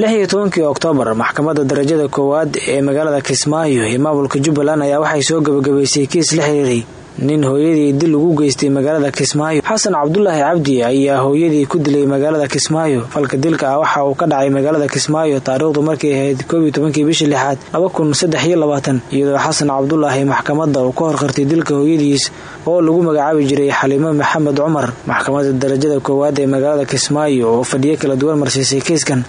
Lix iyo tobankii oktoobar maxkamadda darajada koowaad ee magaalada kismaayo ee maamulka jubbaland ayaa waxay soo gabagabaysay kiis la xiriiray nin hooyadii dil ugu geystay magaalada kismaayo. Xasan cabdulaahi cabdi ayaa hooyadii ku dilay magaalada kismaayo. Falka dilka ah waxa uu ka dhacay magaalada kismaayo taariikhdu markay ahayd koob iyo tobankii bishii lixaad laba kun saddex iyo labaatan iyadoo xasan cabdulaahi maxkamadda uu ka horqartay dilka hooyadiis oo lagu magacaabi jiray xaliimo maxamed cumar. Maxkamadda darajada koowaad ee magaalada kismaayo oo fadhiyo kala duwan marsiisay kiiskan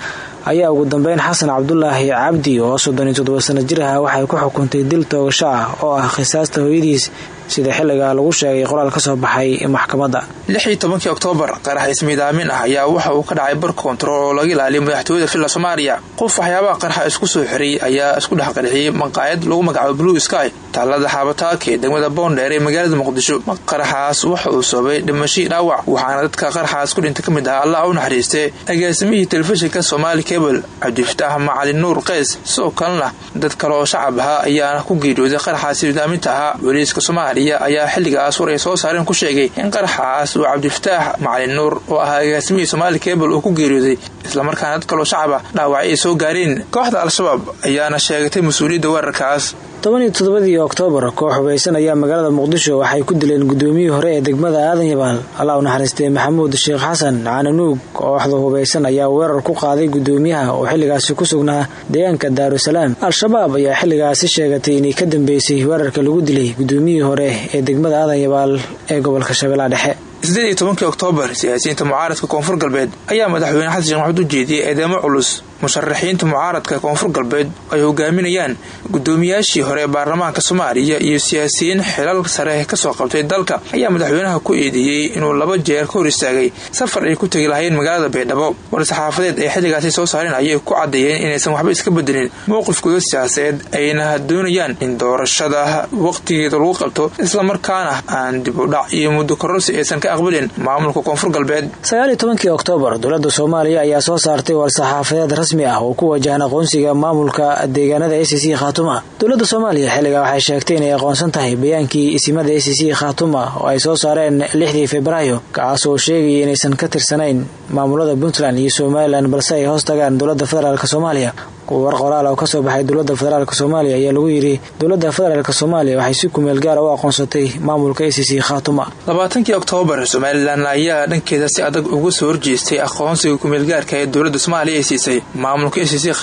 ayaa ugu dambeyn xasan cabdulaahi cabdi oo soddon iyo toddoba sano jir ah waxay ku xukuntay dil toogasho ah oo ah khisaasta hooyadiis sida xilliga lagu sheegay qoraal ka soo baxay maxkamadda.
Lix iyo tobankii oktoobar qarax ismiidaamin ah ayaa waxa uu ka dhacay bar koontarool oo laga ilaaliyo madaxtooyada filla soomaaliya. Qof waxyaabaha qarxa isku soo xiriyey ayaa isku dhex qarxiyey maqaayad lagu magacaabo blue sky taalada xaabataaka ee degmada boondheer ee magaalada muqdisho. Qaraxaas waxa uu sababay dhimashii dhaawac waxaana dadka qaraxaas ku dhinta ka mid ah allah u naxariistee agaasimihii telefishinka soomaali cable cabdifataax macalin nuur qays sidoo kalena dad kale oo shacab ahaa ayaana ku geeriyooday qaraxaas ismiidaaminta ahaa. Booliiska soomaaliya ayaa xilligaas war ay soo saareen ku sheegay in qaraxaas uu cabdifataax macalin nuur oo ahaa agaasimihii somaali cable uu ku geeriyooday islamarkaana dad kaloo shacaba dhaawacay ay soo gaareen. Kooxda al-shabaab ayaana sheegatay mas'uuliyadda weerarkaas
toban iyo toddobadii oktoobar koox hubaysan ayaa magaalada muqdisho waxay ku dileen gudoomiyihii hore ee degmada aadan yabaal allah u maxamuud sheekh xasan cananuug kooxda hubaysan ayaa weerar ku qaaday gudoomiyaha oo xilligaasi ku sugnaa deegaanka daarusalaam al-shabaab ayaa xilligaasi sheegatay inay ka dambeysay weerarka lagu dilay gudoomiyihii hore ee degmada aadan yabaal ee gobolka shabeellaha dhexe.
Sideed iyo tobankii oktoobar siyaasiyiinta mucaaradka koonfur galbeed ayaa madaxweyne xasan maxamuud u jeediyey eedeemo culus musharaxiinta mucaaradka koonfur galbeed ay hogaaminayaan gudoomiyaashii hore ee baarlamaanka soomaaliya iyo siyaasiyiin xilal sare ka soo qabtay dalka. Ayaa madaxweynaha ku eedeeyey inuu laba jeer ka hor istaagay safar ay ku tegi lahayeen magaalada baydhabo war-saxaafadeed ay xilligaasi soo saareen ayay ku caddeeyeen inaysan waxba iska bedelin mowqifkooda siyaasadeed ayna doonayaan in doorashada waqtigeeda lagu qabto islamarkaana aan dib u dhac iyo muddo kororsi aysan ka aqbalin maamulka koonfur galbeed
rasmi ah oo ku wajahan aqoonsiga maamulka deegaanada a c c dowladda soomaaliya xilligaa waxay sheegtay inay aqoonsan tahay bayaankii isimada a c c oo ay soo saareen lixdii febraayo kaas oo sheegaya inaysan ka tirsanayn maamulada puntland iyo somalilan balse ay hoos tagaan dowladda federaalk soomaaliya. War qoraal oo ka soo baxay dowladda federaalk soomaaliya ayaa lagu yidhi dowladda federaalk soomaaliya waxay si kumeel gaara u aqoonsatay maamulka a c c khaatuma
labaatankii oktoobar somalilan ayaa dhankeeda si adag uga soo horjeestay aqoonsiga kumeelgaarka ee dowladda soomaaliya ay siisay maamulka a c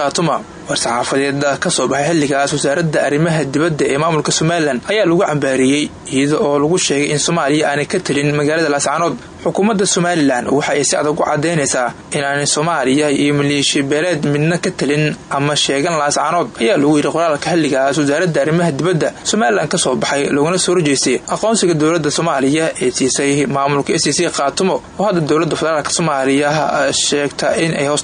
war-saxaafadeeda ka soo baxay xilligaas wasaaradda arrimaha dibadda ee maamulka somalilan ayaa lagu cambaariyey iyada oo lagu sheegay in soomaaliya aanay ka telin magaalada laascaanood. Xukuumadda somalilan waxa ay si adag u cadaynaysaa inaanay soomaaliya iyo maleeshiya beeleed midna ka telin ama sheegan laascaanood ayaa lagu yidhi qoraalka xilligaas. Wasaaradda arrimaha dibadda somalilan ka soo baxay loogana soo horjeestay aqoonsiga dowladda soomaaliya ee siisay maamulka s c khaatumo. Oo hadda dowladda federaalk soomaaliya sheegta in ay hoos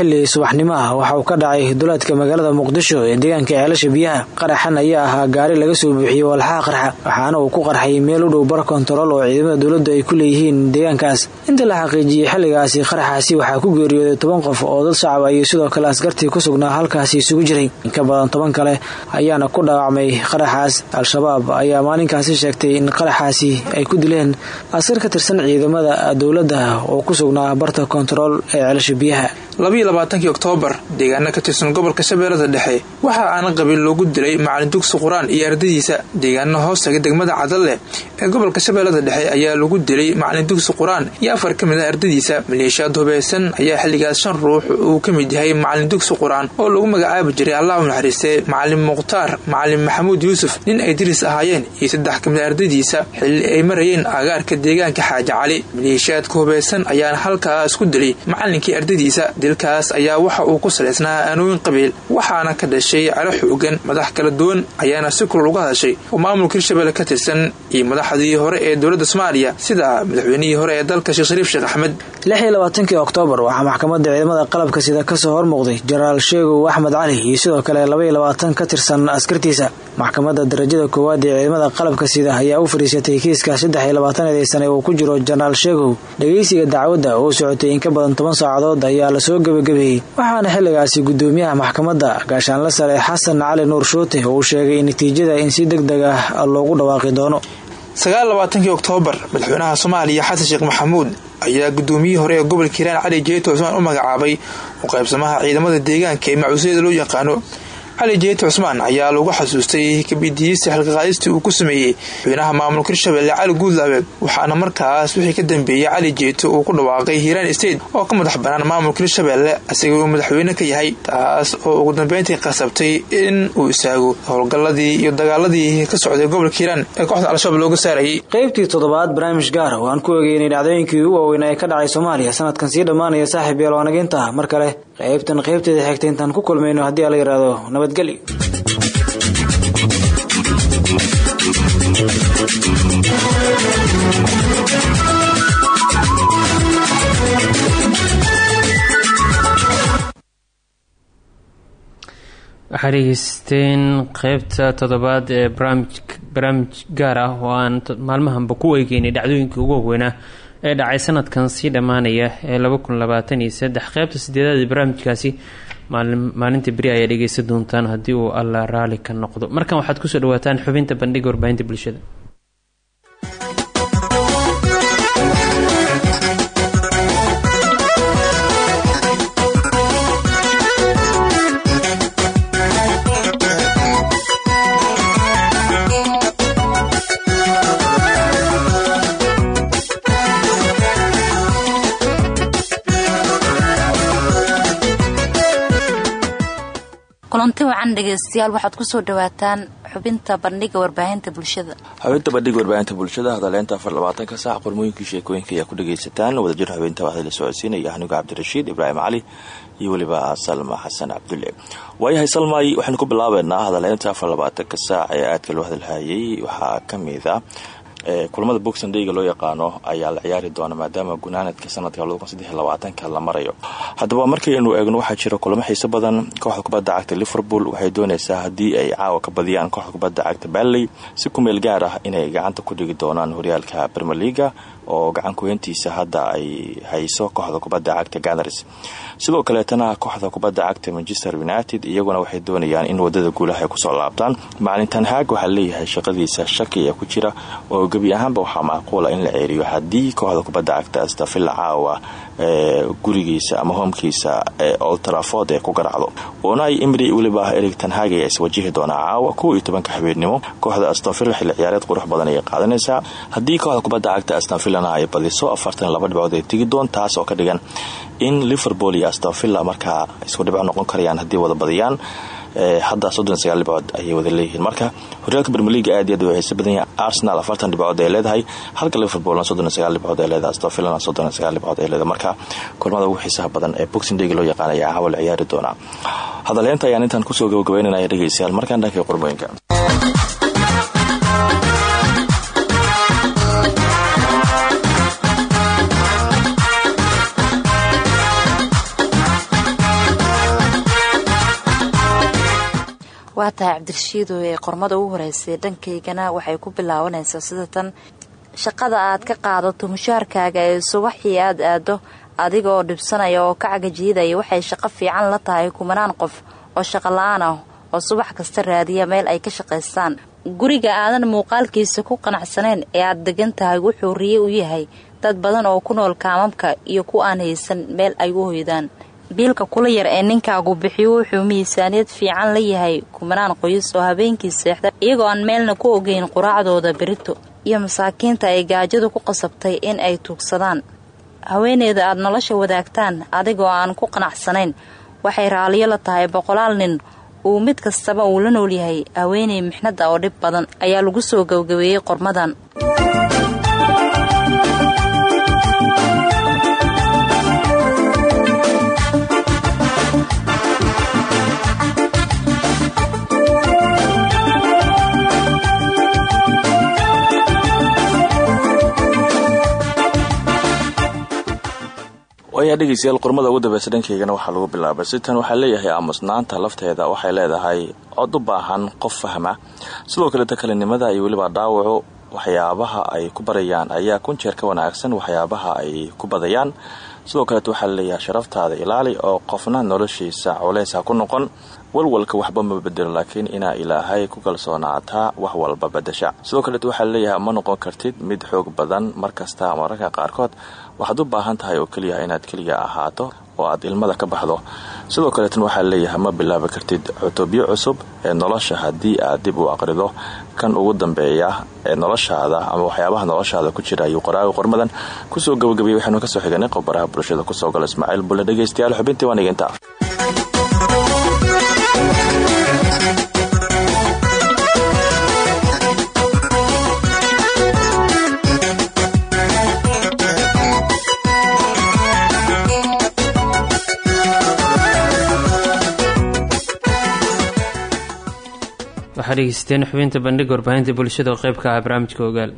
xili subaxnimo ah waxa uu ka dhacay duleedka magaalada muqdisho ee deegaanka ceelasha biyaha. Qaraxan ayaa ahaa gaari laga soo buuxiyey walxaha qarxa waxaana uu ku qarxay meel u dhow bar kontarool oo ciidamada dowladdu ay ku leeyihiin deegaankaas. Inta la xaqiijiyey xilligaasi qaraxaasi waxaa ku geeriyooday toban qof oo dad shacab iyo sidoo kale askartii ku sugnaa halkaasi isugu jiray. Inka badan toban kale ayaana ku dhaawacmay qaraxaas. Al-shabaab ayaa maalinkaasi sheegtay in qaraxaasi ay ku dileen askar ka tirsan ciidamada dowladda oo ku sugnaa barta kontarool ee ceelasha biyaha
labayo labaatankii oktoobar deegaano ka tirsan gobolka shabeellada dhexe waxa aana qabiil loogu dilay macalin dugsi qur'aan iyo ardadiisa deegaano hoostaga degmada cadalle ee gobolka shabeellada dhexe ayaa lagu dilay macalin dugsi qur'aan iyo afar ka mid a ardadiisa maleeshiyaad hubeysan ayaa xilligaas shan ruux uu ka mid yahay macalin dugsi qur'aan oo lagu magacaabi jiray allahu naxariistee macalin mukhtaar macalin maxamuud yuusuf nin ay diris ahaayeen iyo saddex ka mid a ardadiisa xilli ay marayeen agaarka deegaanka xaaji cali. Maleeshiyaadka hubeysan ayaana halkaas ku dilay macalinkii ardadiisa dilkaas ayaa waxa uu ku salaysnaa aanooyin qabiil. Waxaana ka dhashay calo xoogan madax kala duwan ayaana si kulul uga hadashay oo maamulka hirshabelle ka tirsan iyo madaxdii hore ee dowladda soomaaliya sida madaxweynihii hore ee dalka sheekh shariif sheekh axmed.
Lix iyo labaatankii oktoobar waxaa maxkamadda ciidamada qalabka sida ka soo hormuuqday jenaraal sheegow axmed cali iyo sidoo kale labaiyo labaatan ka tirsan askartiisa. Maxkamadda darajada koowaad ee ciidamada qalabka sida ayaa u fadhiisatay kiiska saddex iyo labaataneedii sane uu ku jiro jenaraal sheegow dhegeysiga dacwadda oo socotay in ka badan toban saacadood ayaa la soo gebagabeeyey waxaana xilligaasi gudoomiyaha maxkamadda. Gaashaanla sare xasan cali nuur shuute oo uu sheegay in natiijada in si deg deg ah loogu dhawaaqi doono.
Sagaal labaatankii oktoobar madaxweynaha soomaaliya xasan sheekh maxamuud ayaa gudoomiyihii hore ee gobolka hiiraan cali jeeto cusmaan u magacaabay u qaybsamaha ciidamada deegaanka ee macuusyada loo yaqaano cali jeeto cusmaan ayaa lagu xasuustay kabidiyiista xilkaqaadistii uu ku sameeyey madaxweynaha maamulka hirshabelle cali guudlaabe waxaana markaas wixii ka dambeeyey cali jeeto uu ku dhawaaqay hiiraan state oo ka madax banaan maamulka hirshabelle isaga uu madaxweyne ka yahay taas oo ugu dambeyntii qasabtay in uu istaago howlgalladii iyo dagaaladii ka socday gobolka hiiraan ee kooxda al-shabaab looga saarayay
qaybtii toddobaad barnaamij gaar oo aan ku egeynay dhacdooyinkii ugu waaweynaa ee ka dhacay soomaaliya sanadkan sii dhammaanaya saaxiib yeel waanaginta mar kale qaybtan qaybteeda xigta intaan ku kulmayno haddii ala yidhaahdo nabadgelyo.
Waxaad dhegeysteen qeybta toddobaad ee barnaamij gaar ah. Oo aan maalmahanba ku eegeynay dhacdooyinkii ugu waaweynaa ee dhacay sanadkan sii dhammaanaya ee laba kun labaatan iyo saddex qeybta sideedaad ee barnaamijkaasi maalinta beri ayaa dhegeysan doontaan haddii uu alla raali ka noqdo. Markan waxaad ku soo dhawaataan xubinta bandhiga warbaahinta bulshada
wacan dhegeystayaal waxaad ku soo dhawaataan xubinta bandhiga warbaahinta bulshada.
Xubinta bandhiga warbaahinta bulshada hadaleynta afar labaatanka saac qormooyinkii sheekooyinka ayaa ku dhagaysataan wadajir habeenta waxaa la socodsiinaya anigo cabdirashiid ibraahim cali iyo weliba salma xasan cabdulle. Waayahay salmay waxaynu ku bilaabeynaa hadaleynta afar labaatanka saac ee aadka loo hadalhayay. Waxaa ka mid a kulamada boxing dayga loo yaqaano ayaa la ciyaari doona maadaama gunaanadka sanadka ka la marayo. Haddaba markaynu eegno waxaa jira kulamo xiiso badan. Kooxda kubadda cagta liverpool waxay doonaysaa haddii ay caawa ka badiyaan kooxda kubadda cagta balley si ku meel gaar ah inay gacanta ku dhigi doonaan horyaalka premier leaga oo gacan kuheyntiisa hadda ay hayso kooxda kubadda cagta ganars sidoo kaleetana kooxda kubadda cagta manchester united iyaguna waxay doonayaan in waddada guulaha ay ku soo laabtaan. Maalintan haag waxaa leeyahay shaqadiisa shaki ee ku jira oo gebi ahaanba waxaa macquula in la ceeriyo haddii kooxda kubadda cagta astafilla caawa gurigiisa ama hoomkiisa oltraford ee ku garacdo unai imri weliba erig tanhaag ayaa iswajihi doonaa caawa kow iyo tobanka habeenimo kooxda astonvilla xilli ciyaareed qurux badan ayay qaadanaysaa. Haddii kooxda kubadda cagta astonvillana ay badiso afartan laba dhibcood ay tegi doon taas oo ka dhigan in liverpool iyo astonvilla markaa isku dhibco noqon karayaan haddii wada badiyaan hadda soddon sagaal ayay wada leeyihiin. Marka horyaalka bermeliga aad aad xiisa badan yahay arsenal afartan dhibcood ay leedahay. Halka liverpoolna soddon sagaal dhibcood ay leedahay. Astonvillana soddon sagaal dhibcood ay leedahay. Marka kulamada ugu xiisaha badan ee boxing dayga loo yaqaan ayaa caawa la ciyaari doonaa hadaleynta ayaan intaan ku soo gabagabeynanaya dhegeystayaal markaan dhankay qormooyinka
waa tahay cabdirashiido ee qormada ugu horeysay dhankaygana waxay ku bilaabanaysaa sida tan shaqada aad ka qaadato mushaarkaaga ee subaxii aad aado adiga oo dhibsanaya oo ka cagajiidaya waxay shaqo fiican la tahay kumanaan qof oo shaqo la'aan ah oo subax kasta raadiya meel ay ka shaqaystaan. Guriga aadan muuqaalkiisa ku qanacsanayn ee aad degan tahay wuxuu riye u yahay dad badan oo ku nool kaamamka iyo ku aan haysan meel ay u hoydaan biilka kula yar ee ninkaagu bixiyo wuxuu miisaaniyad fiican la yahay kumanaan qoys oo habeenkii seexda iyagoo aan meelna ku ogeyn quraacdooda berito iyo masaakiinta ay gaajadu ku qasabtay in ay tuugsadaan. Haweeneyda aad nolosha wadaagtaan adigoo aan ku qanacsanayn waxay raaliyo la tahay boqolaal nin uu mid kastaba uu la nool yahay. Haweeney mixnada oo dhib badan ayaa lagu soo gabgabeeyey qormadan
waayaa dhegeystayaal qormada ugu dambeysa dhankaygana waxaa lagu bilaabay. Sitan waxaa leeyahay aamusnaanta lafteeda waxay leedahay cod u baahan qof fahma. Sidoo kaleeta kalinimada iyo weliba dhaawacu waxyaabaha ay ku barayaan ayaa kun jeer ka wanaagsan waxyaabaha ay ku badayaan. Sidoo kaleeta waxaa leeyahay sharaftaada ilaali oo qofna noloshiisa culeys ha ku noqon. Walwalka waxba ma bedelo laakiin inaa ilaahay ku kalsoonaataa wax walba badasha sidoo kaleet waxaa leeyahay ma noqon kartid mid xoog badan markasta mararka qaarkood waxaad u baahan tahay oo keliya inaad keliga ahaato oo aad ilmada ka baxdo. Sidoo kaleetna waxaa leeyahay ma bilaabi kartid cutubyo cusub ee nolosha haddii aad dib u aqrido. Kan ugu dambeeya ee noloshaada ama waxyaabaha noloshaada ku jira ayuu qoraaga qormadan. Kusoo gabagabayay waxaynu ka soo xiganay qobaraha bulshada. Kusoo gala ismaaciil bulle dhegeystayaal xubintii waan iginta
waxaa dhegeysteen xubinta bandhiga warbaahinta bulshada oo qayb ka ah barnaamijka ogaal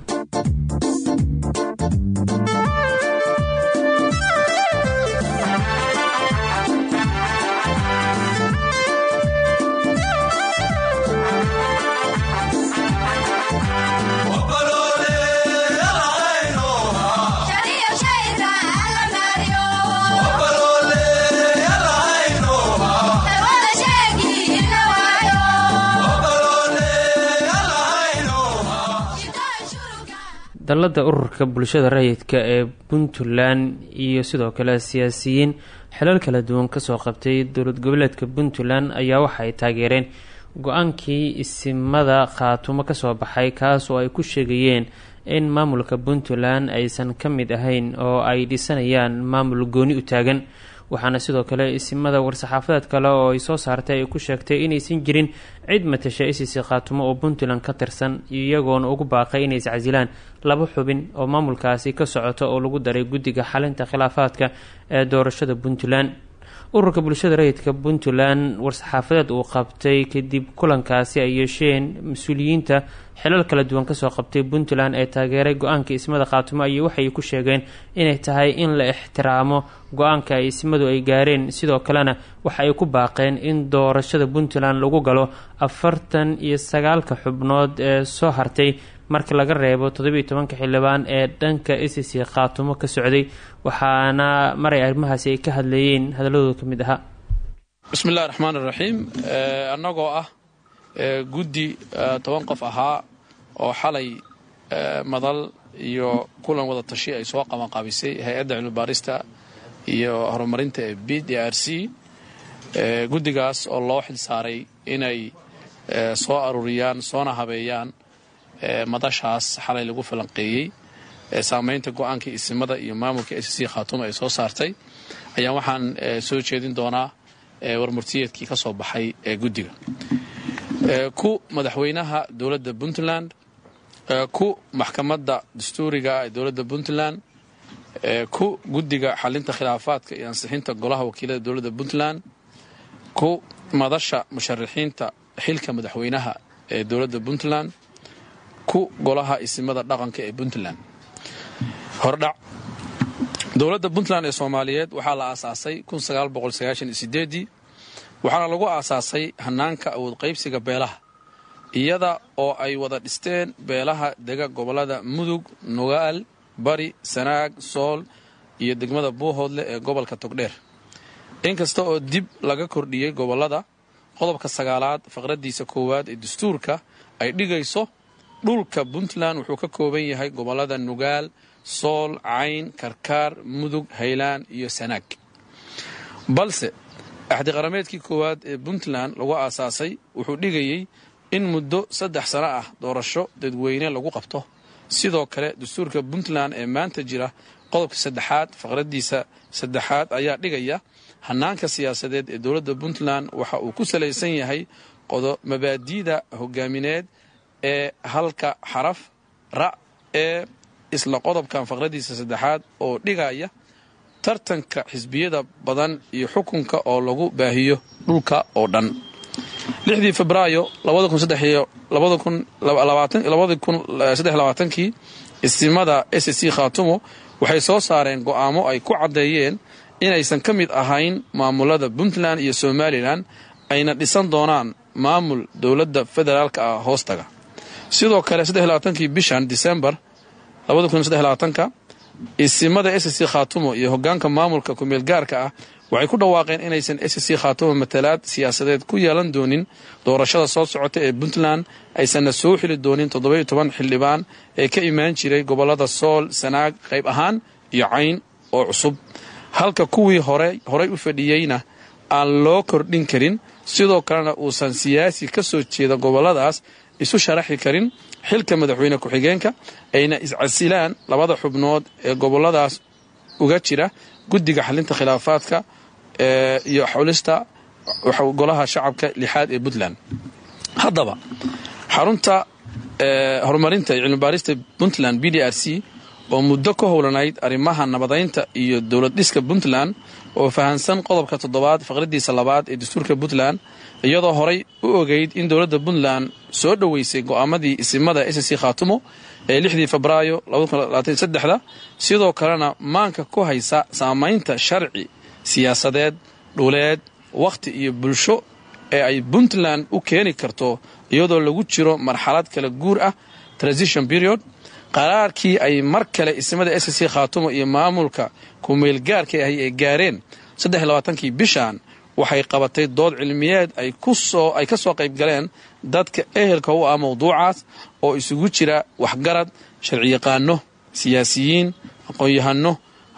dallada ururka bulshada rayidka ee puntland iyo sidoo kale siyaasiyiin xilal kala duwan ka soo qabtay dowlad goboleedka puntland ayaa waxa ay taageereen go'aankii isimada khaatumo ka soo baxay kaas oo ay ku sheegayeen in maamulka puntland aysan ka mid ahayn oo ay dhisanayaan maamul gooni u taagan waxaana sidoo kale isimada war-saxaafadeed kale oo ay soo saartay ay ku sheegtay inaysan jirin cid matasha icc khaatumo oo puntland ka tirsan iyagoona ugu baaqay inay iscasilaan laba xubin oo maamulkaasi ka socota oo lagu daray guddiga xalinta khilaafaadka ee doorashada puntland ururka bulshada rayidka puntland war-saxaafadeed uu qabtay kadib kulankaasi ay yeesheen mas'uuliyiinta xilal kala duwan ka soo qabtay puntland ee taageeray go'aanka ismada khaatumo ayay waxay ku sheegeen inay tahay in la ixtiraamo go'aanka ay ismadu ay gaareen. Sidoo kalena waxa ay ku baaqeen in doorashada puntland lagu galo afartan iyo sagaalka xubnood ee soo hartay marka laga reebo toddobiiyo tobanka xildhibaan ee dhanka s c khaatumo ka socday waxaana maray arrimahaasi ay ka hadleeyeen hadaladooda ka mid ahaa.
Bismillahi raxmaan iraxiim annagoo ah guddi toban qof ahaa oo xalay madal iyo kulan wada tashi ay soo qabanqaabisay hay'adda cilmibaarista iyo horumarinta ee b d r c. Guddigaas oo loo xil saaray inay soo aruuriyaan soona habeeyaan madashaas xalay lagu falanqeeyey saamaynta go'aankii isimada iyo maamulka s c khaatuma ay soo saartay ayaa waxaan soo jeedin doonaa warmurtiyeedkii ka soo baxay ee guddiga. Ku madaxweynaha dowladda puntland ku maxkamadda dastuuriga ee dowladda puntland ku guddiga xalinta khilaafaadka iyo ansixinta golaha wakiilada dowladda puntland ku madasha musharaxiinta xilka madaxweynaha ee dowladda puntland ku golaha isimada dhaqanka ee puntland hordhac. Dowladda puntland ee soomaaliyeed waxaa la aasaasay waxaana lagu aasaasay hanaanka awood qaybsiga beelaha iyada oo ay wada dhisteen beelaha dega gobollada mudug nugaal bari sanaag sool iyo degmada buuhoodle ee gobolka togdheer. Inkasta oo dib laga kordhiyey gobollada qodobka sagaalaad faqraddiisa koowaad ee dastuurka ay dhigayso dhulka puntland wuxuu ka kooban yahay gobollada nugaal sool cayn karkaar mudug haylaan iyo sanaag balse axdiqarameedkii koowaad ee puntland lagu aasaasay wuxuu dhigayey in muddo saddex sano ah doorasho dadweyne lagu qabto. Sidoo kale dastuurka puntland ee maanta jira qodobka saddexaad faqraddiisa saddexaad ayaa dhigaya hanaanka siyaasadeed ee dowladda puntland waxa uu ku salaysan yahay mabaadi'da hogaamineed ee halka xaraf ra' ee isla qodobkan faqraddiisa saddexaad oo dhigaya tartanka xisbiyada badan iyo xukunka oo lagu baahiyo dhulka oo dhan. Lixdii febraayo kii istimada s c khaatumo waxay soo saareen go'aamo ay ku caddeeyeen inaysan ka mid ahayn maamulada puntland iyo somalilan ayna dhisan doonaan maamul dowladda federaalka ah hoostaga. Sidoo kale kii bishan disembar ka isimada s c khaatumo iyo hogaanka maamulka kumeelgaarka ah waxay ku dhawaaqeen inaysan s c khaatumo matalaad siyaasadeed ku yeelan doonin doorashada soo socota ee puntland aysanna soo xili doonin xildhibaan ee ka imaan jiray gobollada sool sanaag qayb ahaan iyo cayn oo cusub. Halka kuwii horay u fadhiyeyna aan loo kordhin karin sidoo kalena uusan siyaasi ka soo jeeda goboladaas isu sharaxi karin xilka madaxweyne ku-xigeenka ayna iscasilaan labada xubnood ee goboladaas uga jira guddiga xalinta khilaafaadka iyo xulista golaha shacabka lixaad ee puntland. Haddaba xarunta horumarinta iyo cilmibaarista puntland b d r c oo muddo ka howlanayd arrimaha nabadaynta iyo dowlad dhiska puntland oo fahansan qodobka toddobaad faqraddiisa labaad ee dastuurka puntland iyadoo horay u ogeyd in dowladda puntland soo dhoweysay go'aamadii isimada s c khaatumo ee lixdii febraayo da sidoo kalena maanka ku haysa saamaynta sharci siyaasadeed dhuleed wakhti iyo bulsho ee ay puntland u keeni karto iyadoo lagu jiro marxalad kala guur ah transition period qaraarkii ay mar kale isimada s c khaatumo iyo maamulka kumeelgaarka ahi ay gaareen. Kii bishan waxay qabatay dood cilmiyeed ay ka soo qayb galeen dadka ehelka u ah mawduucaas oo isugu jira waxgarad sharciyaqaano siyaasiyiin aqoon-yahano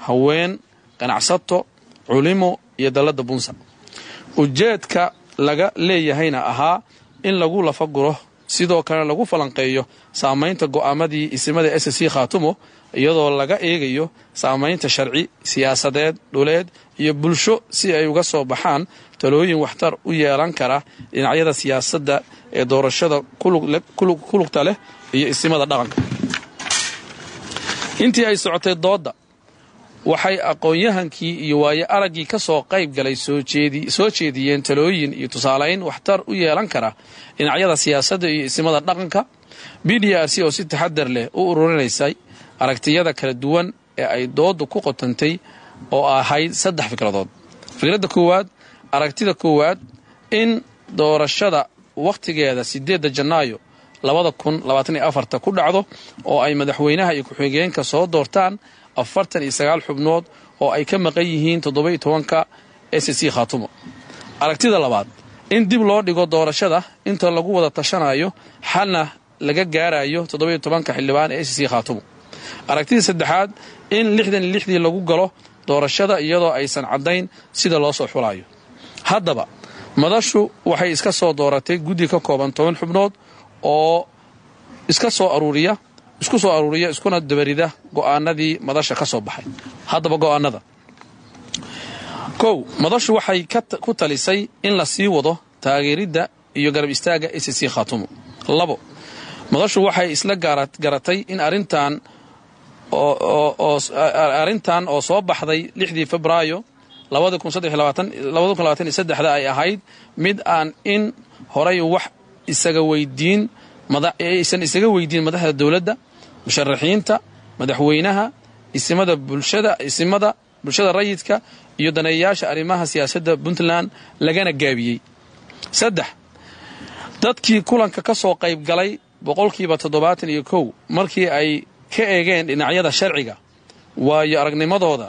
haween ganacsato culimo iyo dalladda bunsa. Ujeedka laga leeyahayna ahaa in lagu lafaguro sidoo kalena lagu falanqeeyo saamaynta go'aamadii isimada s c khaatumo iyadoo laga eegayo saamaynta sharci siyaasadeed dhuleed iyo bulsho si ay uga soo baxaan talooyin waxtar u yeelan kara dhinacyada siyaasadda ee doorashada ku lugta leh iyo isimada dhaqanka. Intii ay socotay doodda waxay aqoon-yahankii iyo waaye araggii ka soo qayb galay soo jeediyeen talooyin iyo tusaalayn waxtar u yeelan kara dhinacyada siyaasadda iyo isimada dhaqanka. B d r c oo si taxadar leh u ururinaysay aragtiyada kala duwan ee ay doodu ku qotantay oo ahayd saddex fikradood. Fikradda koowaad aragtida koowaad in doorashada wakhtigeeda sideedda janaayo labada kun labaatan iyo afarta ku dhacdo oo ay madaxweynaha iyo ku-xigeenka soo doortaan afartan iyo sagaal xubnood oo ay ka maqan yihiin toddoba-iyo tobanka s c khaatumo aragtida labaad in dib loo dhigo doorashada inta lagu wada tashanayo xalna laga gaarayo toddoba-iyo tobanka xildhibaan ee s c khaatumo aragtida saddexaad in lixdan iyo lixdii lagu galo doorashada iyadoo aysan caddayn sida loo soo xulayo haddaba madashu waxay iska soo dooratay guddi ka kooban toban xubnood oo iska soo aruuriya isku soo aruuriya iskuna dabarida go'aanadii madasha ka soo baxay. Haddaba go'aanada kow madashu waxay ku talisay in la sii wado taageeridda iyo garab istaagga s c khaatumo. Labo madashu waxay isla garatay in arintan arrintan oo soo baxday lixdii febraayo ay ahayd mid aan in horay wax isaga weydiin aysan isaga weydiin madaxda dowladda musharaxiinta madaxweynaha isimada bulshada isimada bulshada rayidka iyo daneeyayaasha arrimaha siyaasadda puntland lagana gaabiyey. Saddex dadkii kulanka ka soo qayb galay boqolkiiba toddobaatan iyo kow markii ay ka eegeen dhinacyada sharciga waayo aragnimadooda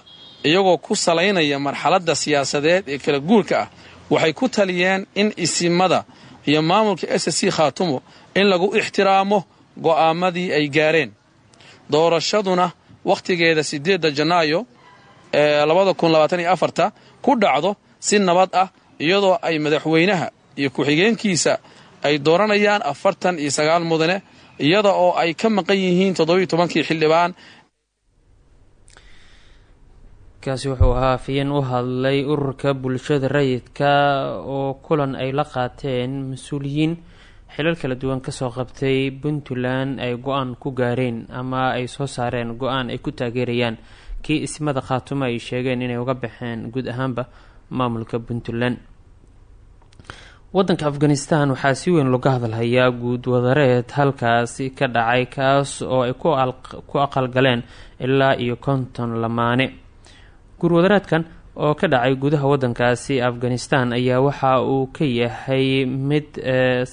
iyagoo ku salaynaya marxaladda siyaasadeed ee kala guurka ah waxay ku taliyeen in isimada iyo maamulka s c khaatumo in lagu ixtiraamo go'aamadii ay gaareen doorashaduna wakhtigeeda sideedda janaayo ee labada kun labaatan iyo afarta ku dhacdo si nabad ah iyadoo ay madaxweynaha iyo ku-xigeenkiisa ay dooranayaan afartan iyo sagaal mudane iyada oo ay ka maqan yihiin toddobiiyo tobankii xildhibaan.
Kaasi wuxuu ahaa afhayeen u hadlay ururka bulshada rayidka oo kulan ay la qaateen mas'uuliyiin xilal kala duwan ka soo qabtay puntland ay go'aan ku gaareen ama ay soo saareen go'aan ay ku taageerayaan. Kii ismada khaatumo ay sheegeen inay uga baxeen guud ahaanba maamulka puntland. Wadanka afghanistan waxaa si weyn looga hadalhayaa guud wadareed halkaasi ka dhacay kaas oo ay ku aqalgaleen ilaa iyo konton lamaane. Guurwadareedkan oo ka dhacay gudaha wadankaasi afghanistan ayaa waxa uu ka yahay mid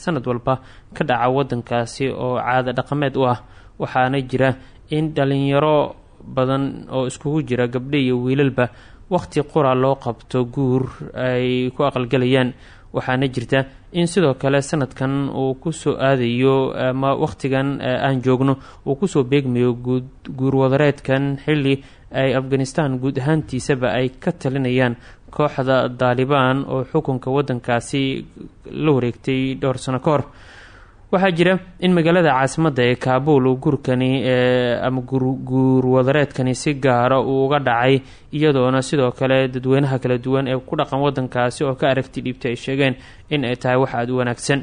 sanad walba ka dhaca wadankaasi oo caada dhaqameed u ah. Waxaana jira in dhalinyaro badan oo iskugu jira gabdho iyo wiilalba waqti qura loo qabto guur ay ku aqalgalayaan waxaana jirta in sidoo kale sanadkan uu ku soo aadayo ama waqtigan aan joogno uu ku soo beegmayo guurwadareedkan xilli ay afghanistan guud ahaantiisaba ay ka talinayaan kooxda daalibaan oo xukunka wadankaasi la wareegtay dhowr sano ka hor. Waxaa jira in magaalada caasimadda ee kaabul uu guurkani ama guurwadareedkani si gaara uu uga dhacay iyadoona sidoo kale dadweynaha kala duwan ee ku dhaqan wadankaasi oo ka aragti dhiibtay ay sheegeen in ay tahay wax aada u wanaagsan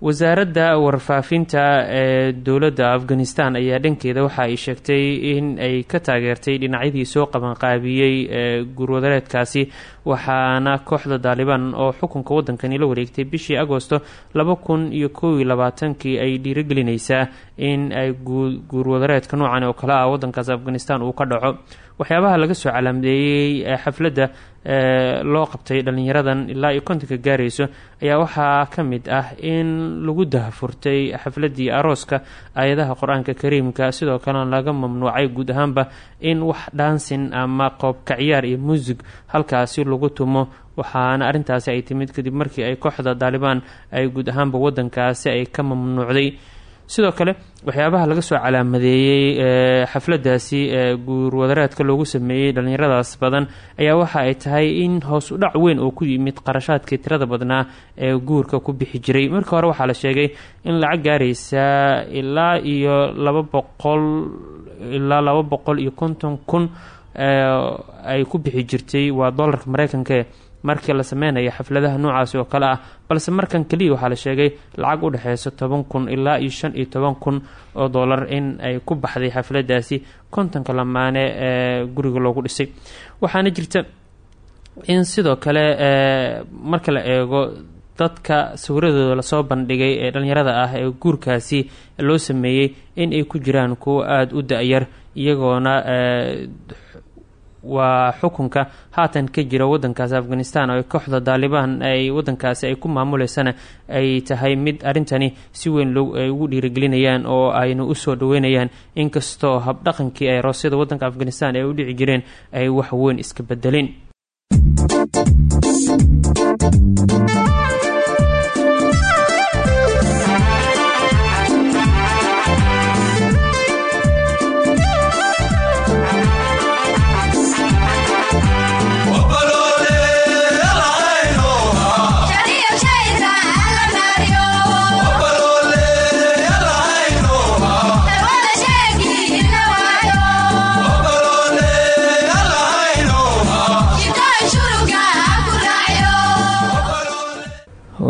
wasaaradda warfaafinta ee dowladda afghanistan ayaa dhankeeda waxa ay sheegtay in ay ka taageertay dhinacyadii soo qabanqaabiyey ee guurwadareedkaasi waxaana kooxda daalibaan oo xukunka wadankani la wareegtay bishii agosto laba kun iyo kow iyo labaatankii ay dhiirigelinaysaa in ay guurwadareedka noocan oo kale ah wadankaas afghanistan uu ka dhaco. Waxyaabaha laga soo calaamadeeyey xafladda loo qabtay dhalinyaradan ilaa iyo kontonka gaarayso ayaa waxaa ka mid ah in lagu dahafurtay xafladii arooska aayadaha qur'aanka kariimka. Sidoo kalena laga mamnuucay guud ahaanba in wax dhaansin ama qoobka ciyaar iyo muusig halkaasi lagu tumo waxaana arrintaasi ay timid kadib markii ay kooxda daalibaan ay guud ahaanba wadankaasi ay ka mamnuucday sidoo kale waxyaabaha laga soo calaamadeeyey xafladaasi ee guurwadareedka loogu sameeyey dhalinyaradaas badan ayaa waxa ay tahay in hoos u dhac weyn oo ku yimid qarashaadkii tirada badnaa ee guurka ku bixi jiray. Marka hore waxaa la sheegay in lacag gaaraysa ilaa iyo laba boqol ilaa laba boqol iyo konton kun ay ku bixi jirtay waa dollarka mareykanka markii la sameynayo xafladaha noocaasi oo kale ah balse markan keliya waxaa la sheegay lacag u dhexeysa toban kun ilaa iyo shan iyo toban kun oo dollar in ay ku baxday xafladaasi kontonka lamaane ee guriga loogu dhisay. Waxaana jirta in sidoo kale marka la eego dadka sawiradooda la soo bandhigay ee dhalinyarada ah ee guurkaasi loo sameeyey in ay ku jiraan kuwo aada u da-yar iyagoona waa xukunka haatan ka jira wadankaasi afghanistan oo kooxda daalibaan ay wadankaasi ay ku maamuleysana ay tahay mid arrintani si weyn ay ugu dhiirigelinayaan oo ayna u soo dhaweynayaan inkastoo habdhaqankii ay roosyada wadanka afghanistan ay u dhici jireen ay wax weyn iska bedelin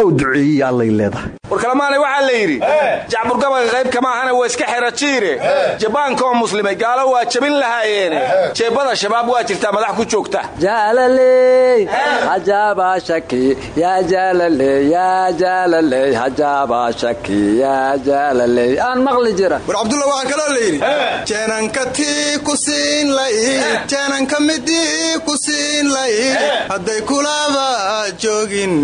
ow duceeyiya allay leedahay.
War kalamaane waxaa la yidhi jacburgabaga qayb kama ahana waa iska xera jiire. Jabaanka oo muslimay gaalo waa jabin lahaayeene jeebbada shabaab waa jirtaa madax ku joogta.
Jaalaley hajaaba shaki yaa jaalaley yaa jaalaley hajaaba shaki yaa jaalaley aan maqli jira.
War cabdulla waxaa kaloo la yidhi jeenanka tii ku siin layd jeenanka midii ku siin layd hadday kulaba joogin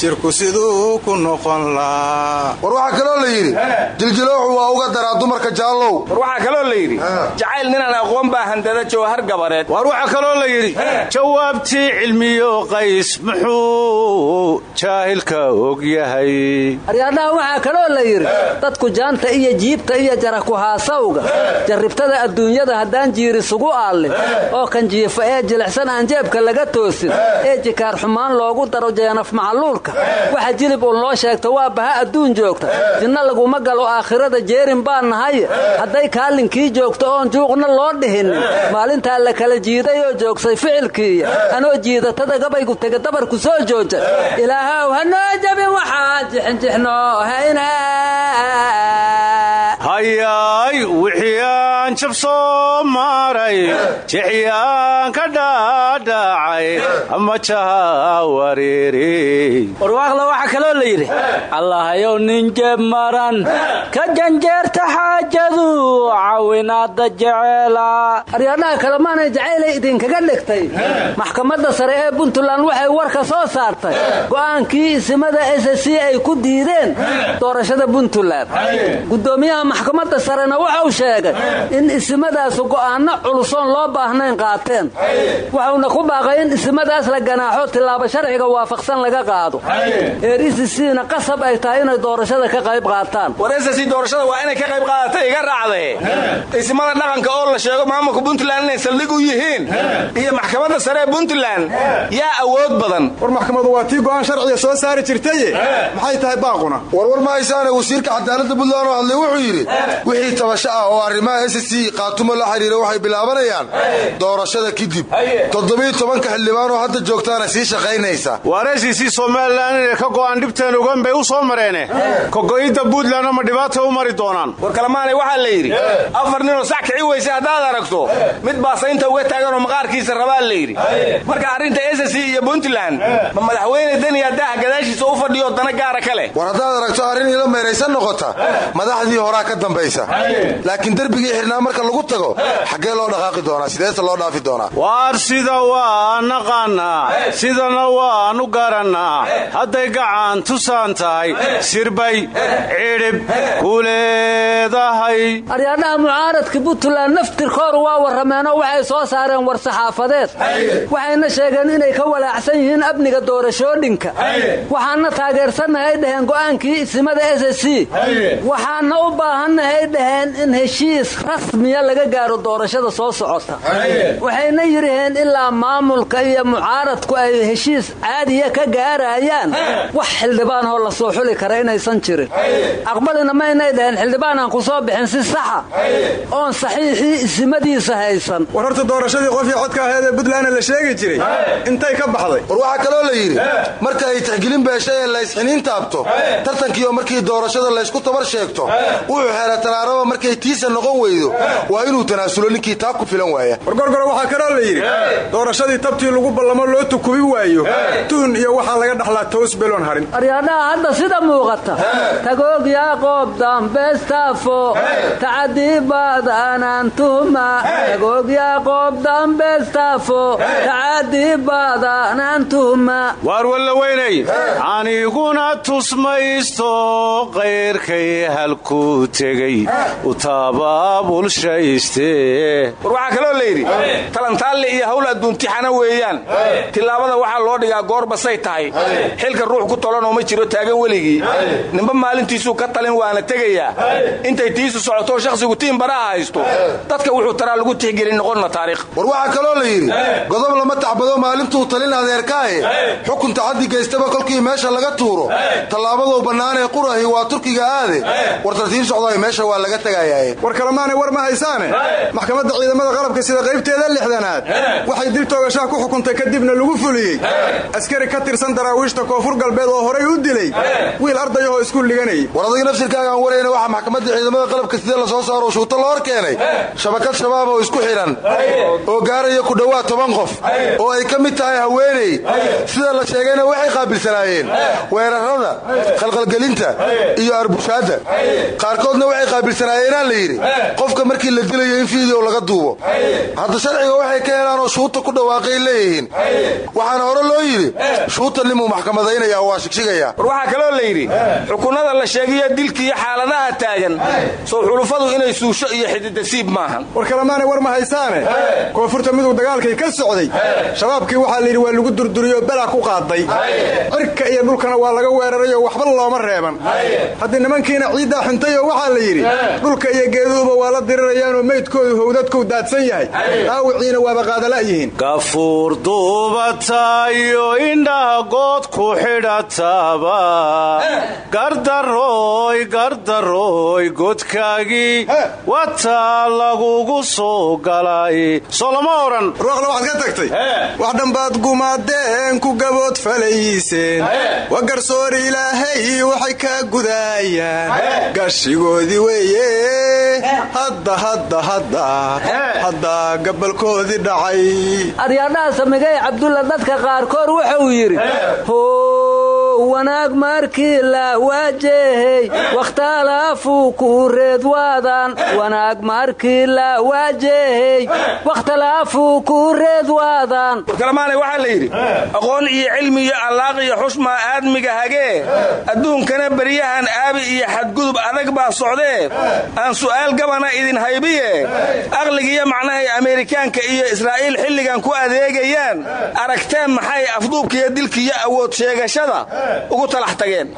jirku siduu ku noqon laa
war waxaa kaloo la yidhi jiljilooxu waa uga daraa dumarka jaallow.
War waxaa kaloo la yidhi jacayl ninaan aqoon baa handada jawhar gabareed.
War waxaa kaloo la yidhi jawaabtii cilmiyo qays muxuu jaahilka og yahay.
Aryaadhaha waxaa kaloo la yidhi dadku jaanta iyo jiibta iyo jarakuhaasawga jarribtada adduunyada haddaan jiirisugu aallin oo kan jiifa ee jilicsan aan jeebka laga toosin ee jikaar xumaan loogu daro jeenaf macaluulka waxa jilib uun loo sheegta waa baha adduun joogta. Jinno laguma galo aakhirada jeerin baan nahay. Hadday kaalinkii joogto oon juuqna loo dhihinin maalintaa la kala jiiday oo joogsay ficilkiiya anoo jiidatada gabaygu tega dabarku soo jooja. Ilaahow hanoo jabin waxaan jixinjixno hayna
hayaay wixii aan jab soo maray jixyaan ka dhaadhacay ama jaha wareere
warwaaqla waxaa kaloo la yidhi allahayow nin jeeb maran ka janjeerta xaajadu cawinaada jeceela aryaadhaha kalemaanay jacaylay idinkaga dhigtay. Maxkamadda sare ee puntland waxay warka soo saartay. Go'aankii isimada ss ay ku diideen doorashada puntland. Gudoomiyaha maxkamadda sarena wuxuu sheegay in isimadaasu go'aanno culusoon loo baahnayn qaateen. Wuxuuna ku baaqay in isimadaas la ganaaxo tilaabo sharciga waafaqsan laga qaado. Eer isisiina qasab ay tahay inay doorashada ka qayb qaataan.
War ss doorashada waa inay ka qayb qaadata iga raacdee isimada dhaqanka oo la sheego maamulka puntland inay saldhig u yihiin. Iyo maxkamadda sare ee puntland yaa awood badan.
War maxkamadu waa tii go'aan sharciga soo saari jirtaye maxay tahay baaquna?
Warwar ma haysaane wasiirka cadaaladda puntland oo hadlay wuxuu yidhi wixii tabasho ah oo arrimaha ss qaatumo la xidhiira waxay bilaabanayaan doorashada kadib toddobiiy tobanka xildhibaan oo hadda joogtaana sii shaqaynaysa.
Waar ss somalilan inay ka go'aan dhibteen ogan bay u soo mareene. Kogo'idda puntlandna ma dhibaata u mari doonaan.
War kalamaanay waxaa la yidhi afar ninoo sac kici weysa haddaad aragto mid baa saynta uga taaganoo maqaarkiisa rabaa la yidhi. Marka arrinta ss iyo puntland ma madaxweyne deniya daaha gadaashiisa u fadhiyo dana gaara ka leh.
War haddaad aragto arrin ila meeraysan noqota madaxdii horaa ka dambaysa. Laakiin derbigii xidhnaa marka lagu tago xaggee loo dhaqaaqi doonaa sideese loo dhaafi doonaa.
Waar sida waa naqaannaa sidana waannu garannaa hadday gacan tusaan tahay sirbay cidhib ku leedahay
aryaadhaha mucaaradka puntland naftirkooru waa warrameenoo waxay soo saareen war saxaafadeed. Waxayna sheegeen inay ka walaacsan yihiin amniga doorashooyinka. Waxaana taageersannahay dhaheen go'aankii isimada s c. Waxaana u baahannahay dhaheen in heshiis rasmiya laga gaaro doorashada soo socota. Waxayna yidhaheen ilaa maamulka iyo mucaaradku ay heshiis caadiya ka gaarayaan wax xildhibaanoo la soo xuli kara inaysan jirin aqbalina maynay dhaheen xildhibaanaan ku soo bixin si saxa. Oon saxiixii isimadiisa haysan.
War horta doorashadii qofii codka aheed ee buntlandna la sheegi jiray intay ka baxday.
War waxaa kaloo la yidhi marka ay tixgelin beeshay ee laysxiniin taabto tartankiioo markii doorashada laysku tabar sheegto wuxuu xeera talaaraba markay tiisa noqon weydo waa inuu tanaasulo ninkii taa ku filan waaya.
War gorgoro waxaa kaloo la yidhi doorashadii tabtii lagu ballamo loo tukubi waayo tuhun iyo waxaa laga dhaxlaa toos beloon harin.
Aryaadhaha hadda sida muuqata tagoog yaaqoob dambeestaafo tacadii baadaanaan tuhma. Tagoog yaaqoob dambeestaafo tacadii baadaanaan tuhma.
Waar walla weynay aniguna tusmaysto qayrkay halkuu tegey u tabaabulshayste
war waxaa kaloo la yidhi talantaalle iyo hawl adduuntixana weeyaan. Tillaabada waxaa loo dhigaa goor basay tahay. Xilka ruux ku tolanoo ma jiro taagan weligii. Nimba maalintiisuu ka talin waana tegayaa. Intay tiisu socotoo shakhsigu tiin baraha haysto. Dadka wuxuu taraa lagu tixgelin noqonna taariikh.
War waxaa kaloo la yidhi godob lama tacbado maalintuu talin adeerkaahe. Xukun taxaddi gaystaba kolkii meesha laga tuuro. Tallaabaduu bannaanee qurahi waa turkiga aade. War tartiib socdaay meesha waa laga tegayaaye
war kalemaanay war ma haysaane? Maxkamadda ciidamada qalabka sida qaybteeda lixdanaad. Waxay dib toogashaha ku xukuntay kadibna lagu fuliyey. Askari ka tirsan daraawiishta koonfur galbeed oo horay u dilay. Wiil ardayahoo iskuul dhiganayay
war adiga nafsirkaagaan warayna waxaa maxkamadda ciidamada qalabka sida la soo saaro shuuto la hor keenay. Shabakad shabaab oo isku xidhan oo gaaraya ku dhowaad toban qof. Oo ay ka mid tahay haweeney. Sida la sheegayna waxay qaabilsanaayeen. Weerarada khalqalgelinta iyo arbushaadda qaarkoodna waxay qaabilsanaayeenaa la yidhi qofka markii la dilayo in fiideo laga duubo. Hadda sharciga waxay ka helaanoo shuuta ku dhawaaqay leeyihiin. Waxaana hore loo yidhi shuuta nimuu maxkamadaynaya waa shigshigaya.
War waxaa kaloo la yidhi xukunada la sheegiyo dilka iyo xaaladaha taagan. Sow xulufadu inay suusho iyo xididasiib maahan.
War kalemaanay war ma haysaane. Koonfurta miduu dagaalkay ka socday. Shabaabkii waxaa layidhi waa lagu durduriyoo belaa ku qaaday. Cirka iyo dhulkana waa laga weerarayoo waxba looma reeban. Haddii nimankiina ciiddaa xintayoo waxaa la yidhi dhulka iyo geeduhuba waa la dirirayaanoo meydkoodu howdadkou daadsan yahay. Dhaawiciina waaba qaadala'yihiin.
Gafuur duubatayo indhaha good ku xidhataba gardarooy gardarooy godkaagii wataa lagugu soo galay. Soo lama odhan
waxaad ka tagtay. Wax dhambaad gumaadeen ku gabood falayseen wa garsoor ilaahay waxay kaa gudaayaan gashigoodii weeye. Hadda hadda hadda. Hadda gabalkoodii dhacay.
Aryaadhaha samigay cabdulla dadka qaarkood wuxuu yidhi how wanaag markii la waajehey wakhtalaafuu ku reedwaadaan wanaag markii la waajehey wakhtalaafuu ku reedwaadaan
warkalamaanay waxaa la yidhi aqoon iyo cilmi iyo allaaq iyo xushmaa aadmiga hagee adduunkana beryahan aabi iyo xadgudub adag baa socdee aan su'aal gabana idin haybiye. Aqligiiyo macnahay ameerikaanka iyo israa'iil xilligan ku adeegayaan. Aragteen maxay afduubkiiyo dilkiiyo awood sheegashada ugu talax tageen.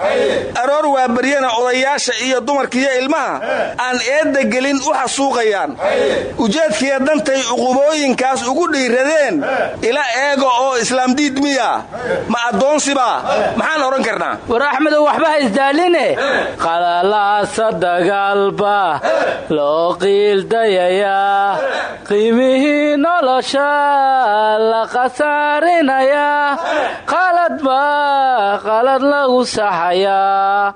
Aroor waa beryana odayaasha iyo dumarkiiyo ilmaha aan eedda gelin u xasuuqayaan ujeedkiiyo dantay uqubooyinkaas ugu dhiiradeen ila eega oo islaamdiid miya. Ma addoonsibaa maxaan odhan karnaa?
War axmedow waxba haysdaaline qalalaasa dagaalba loo qiildayayaa qiimihii nolosha la khasaarinayaa. Qaladba qalad lagu saxayaa.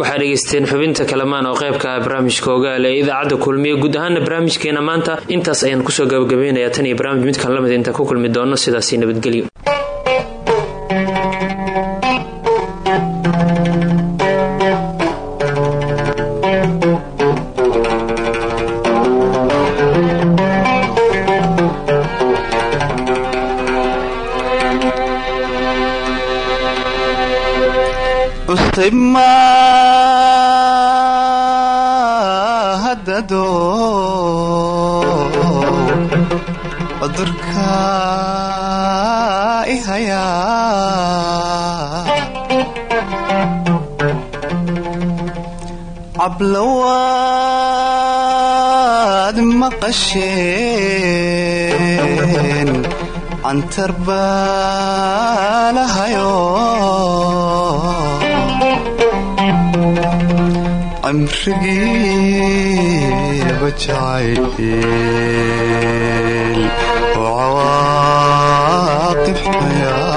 Waxaa dhegaysteen xubinta kalamaan oo qaybka ah barnaamijka ogaal ee idaacadda kulmiye guud ahaana barnaamijkeena maanta intaas ayaan ku soo gabagabaynayaa tan iyo barnaamij midkan la mid intaan ku kulmi doonno sidaasi nabadgelyo
ma haddado cudurka i hayaa cablawaad maqasheen cantar cimrigiiba jacayl oo cawaaqib xayaa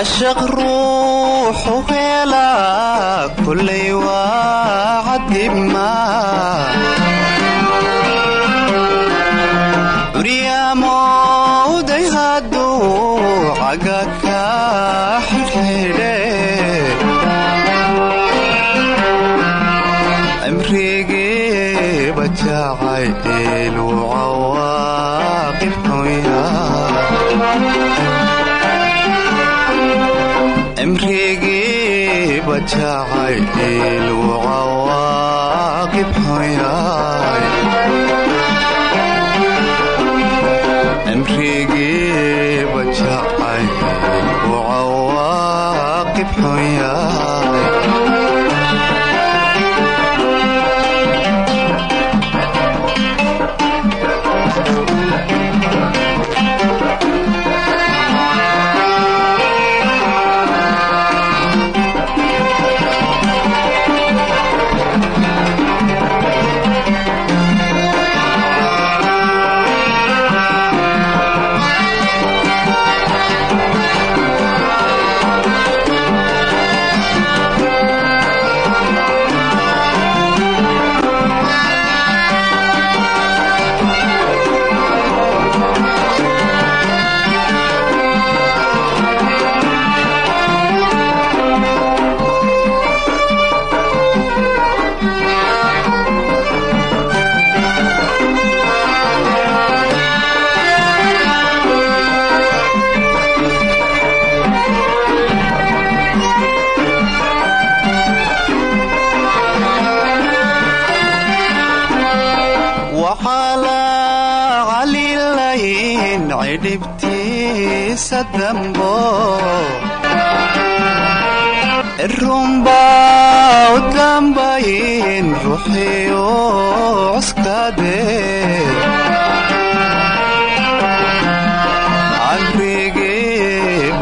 cashaq ruuxu heelaa kullay waa cadibma curyamowday hadduu caga cimrigiiba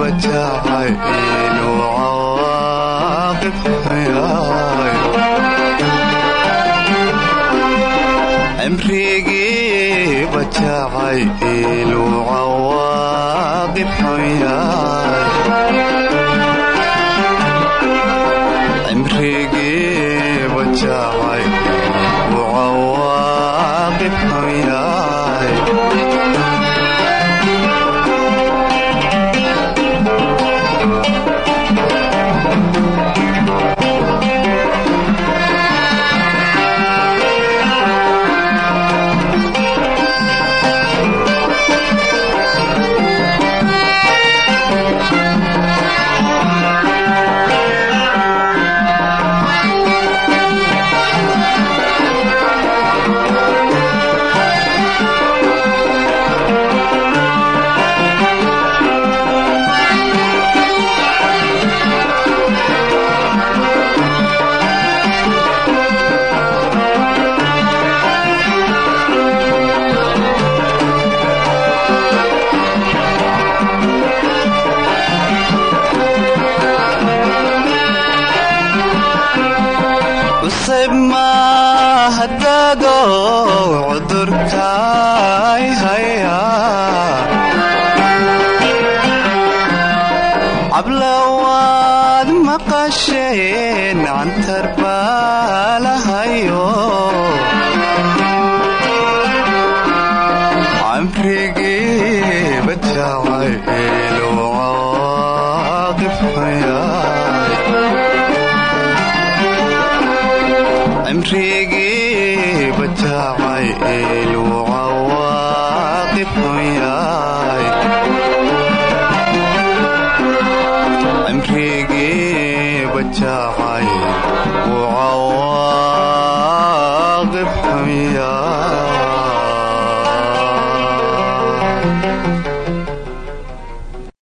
bajacay inuu cawaaqib xuyay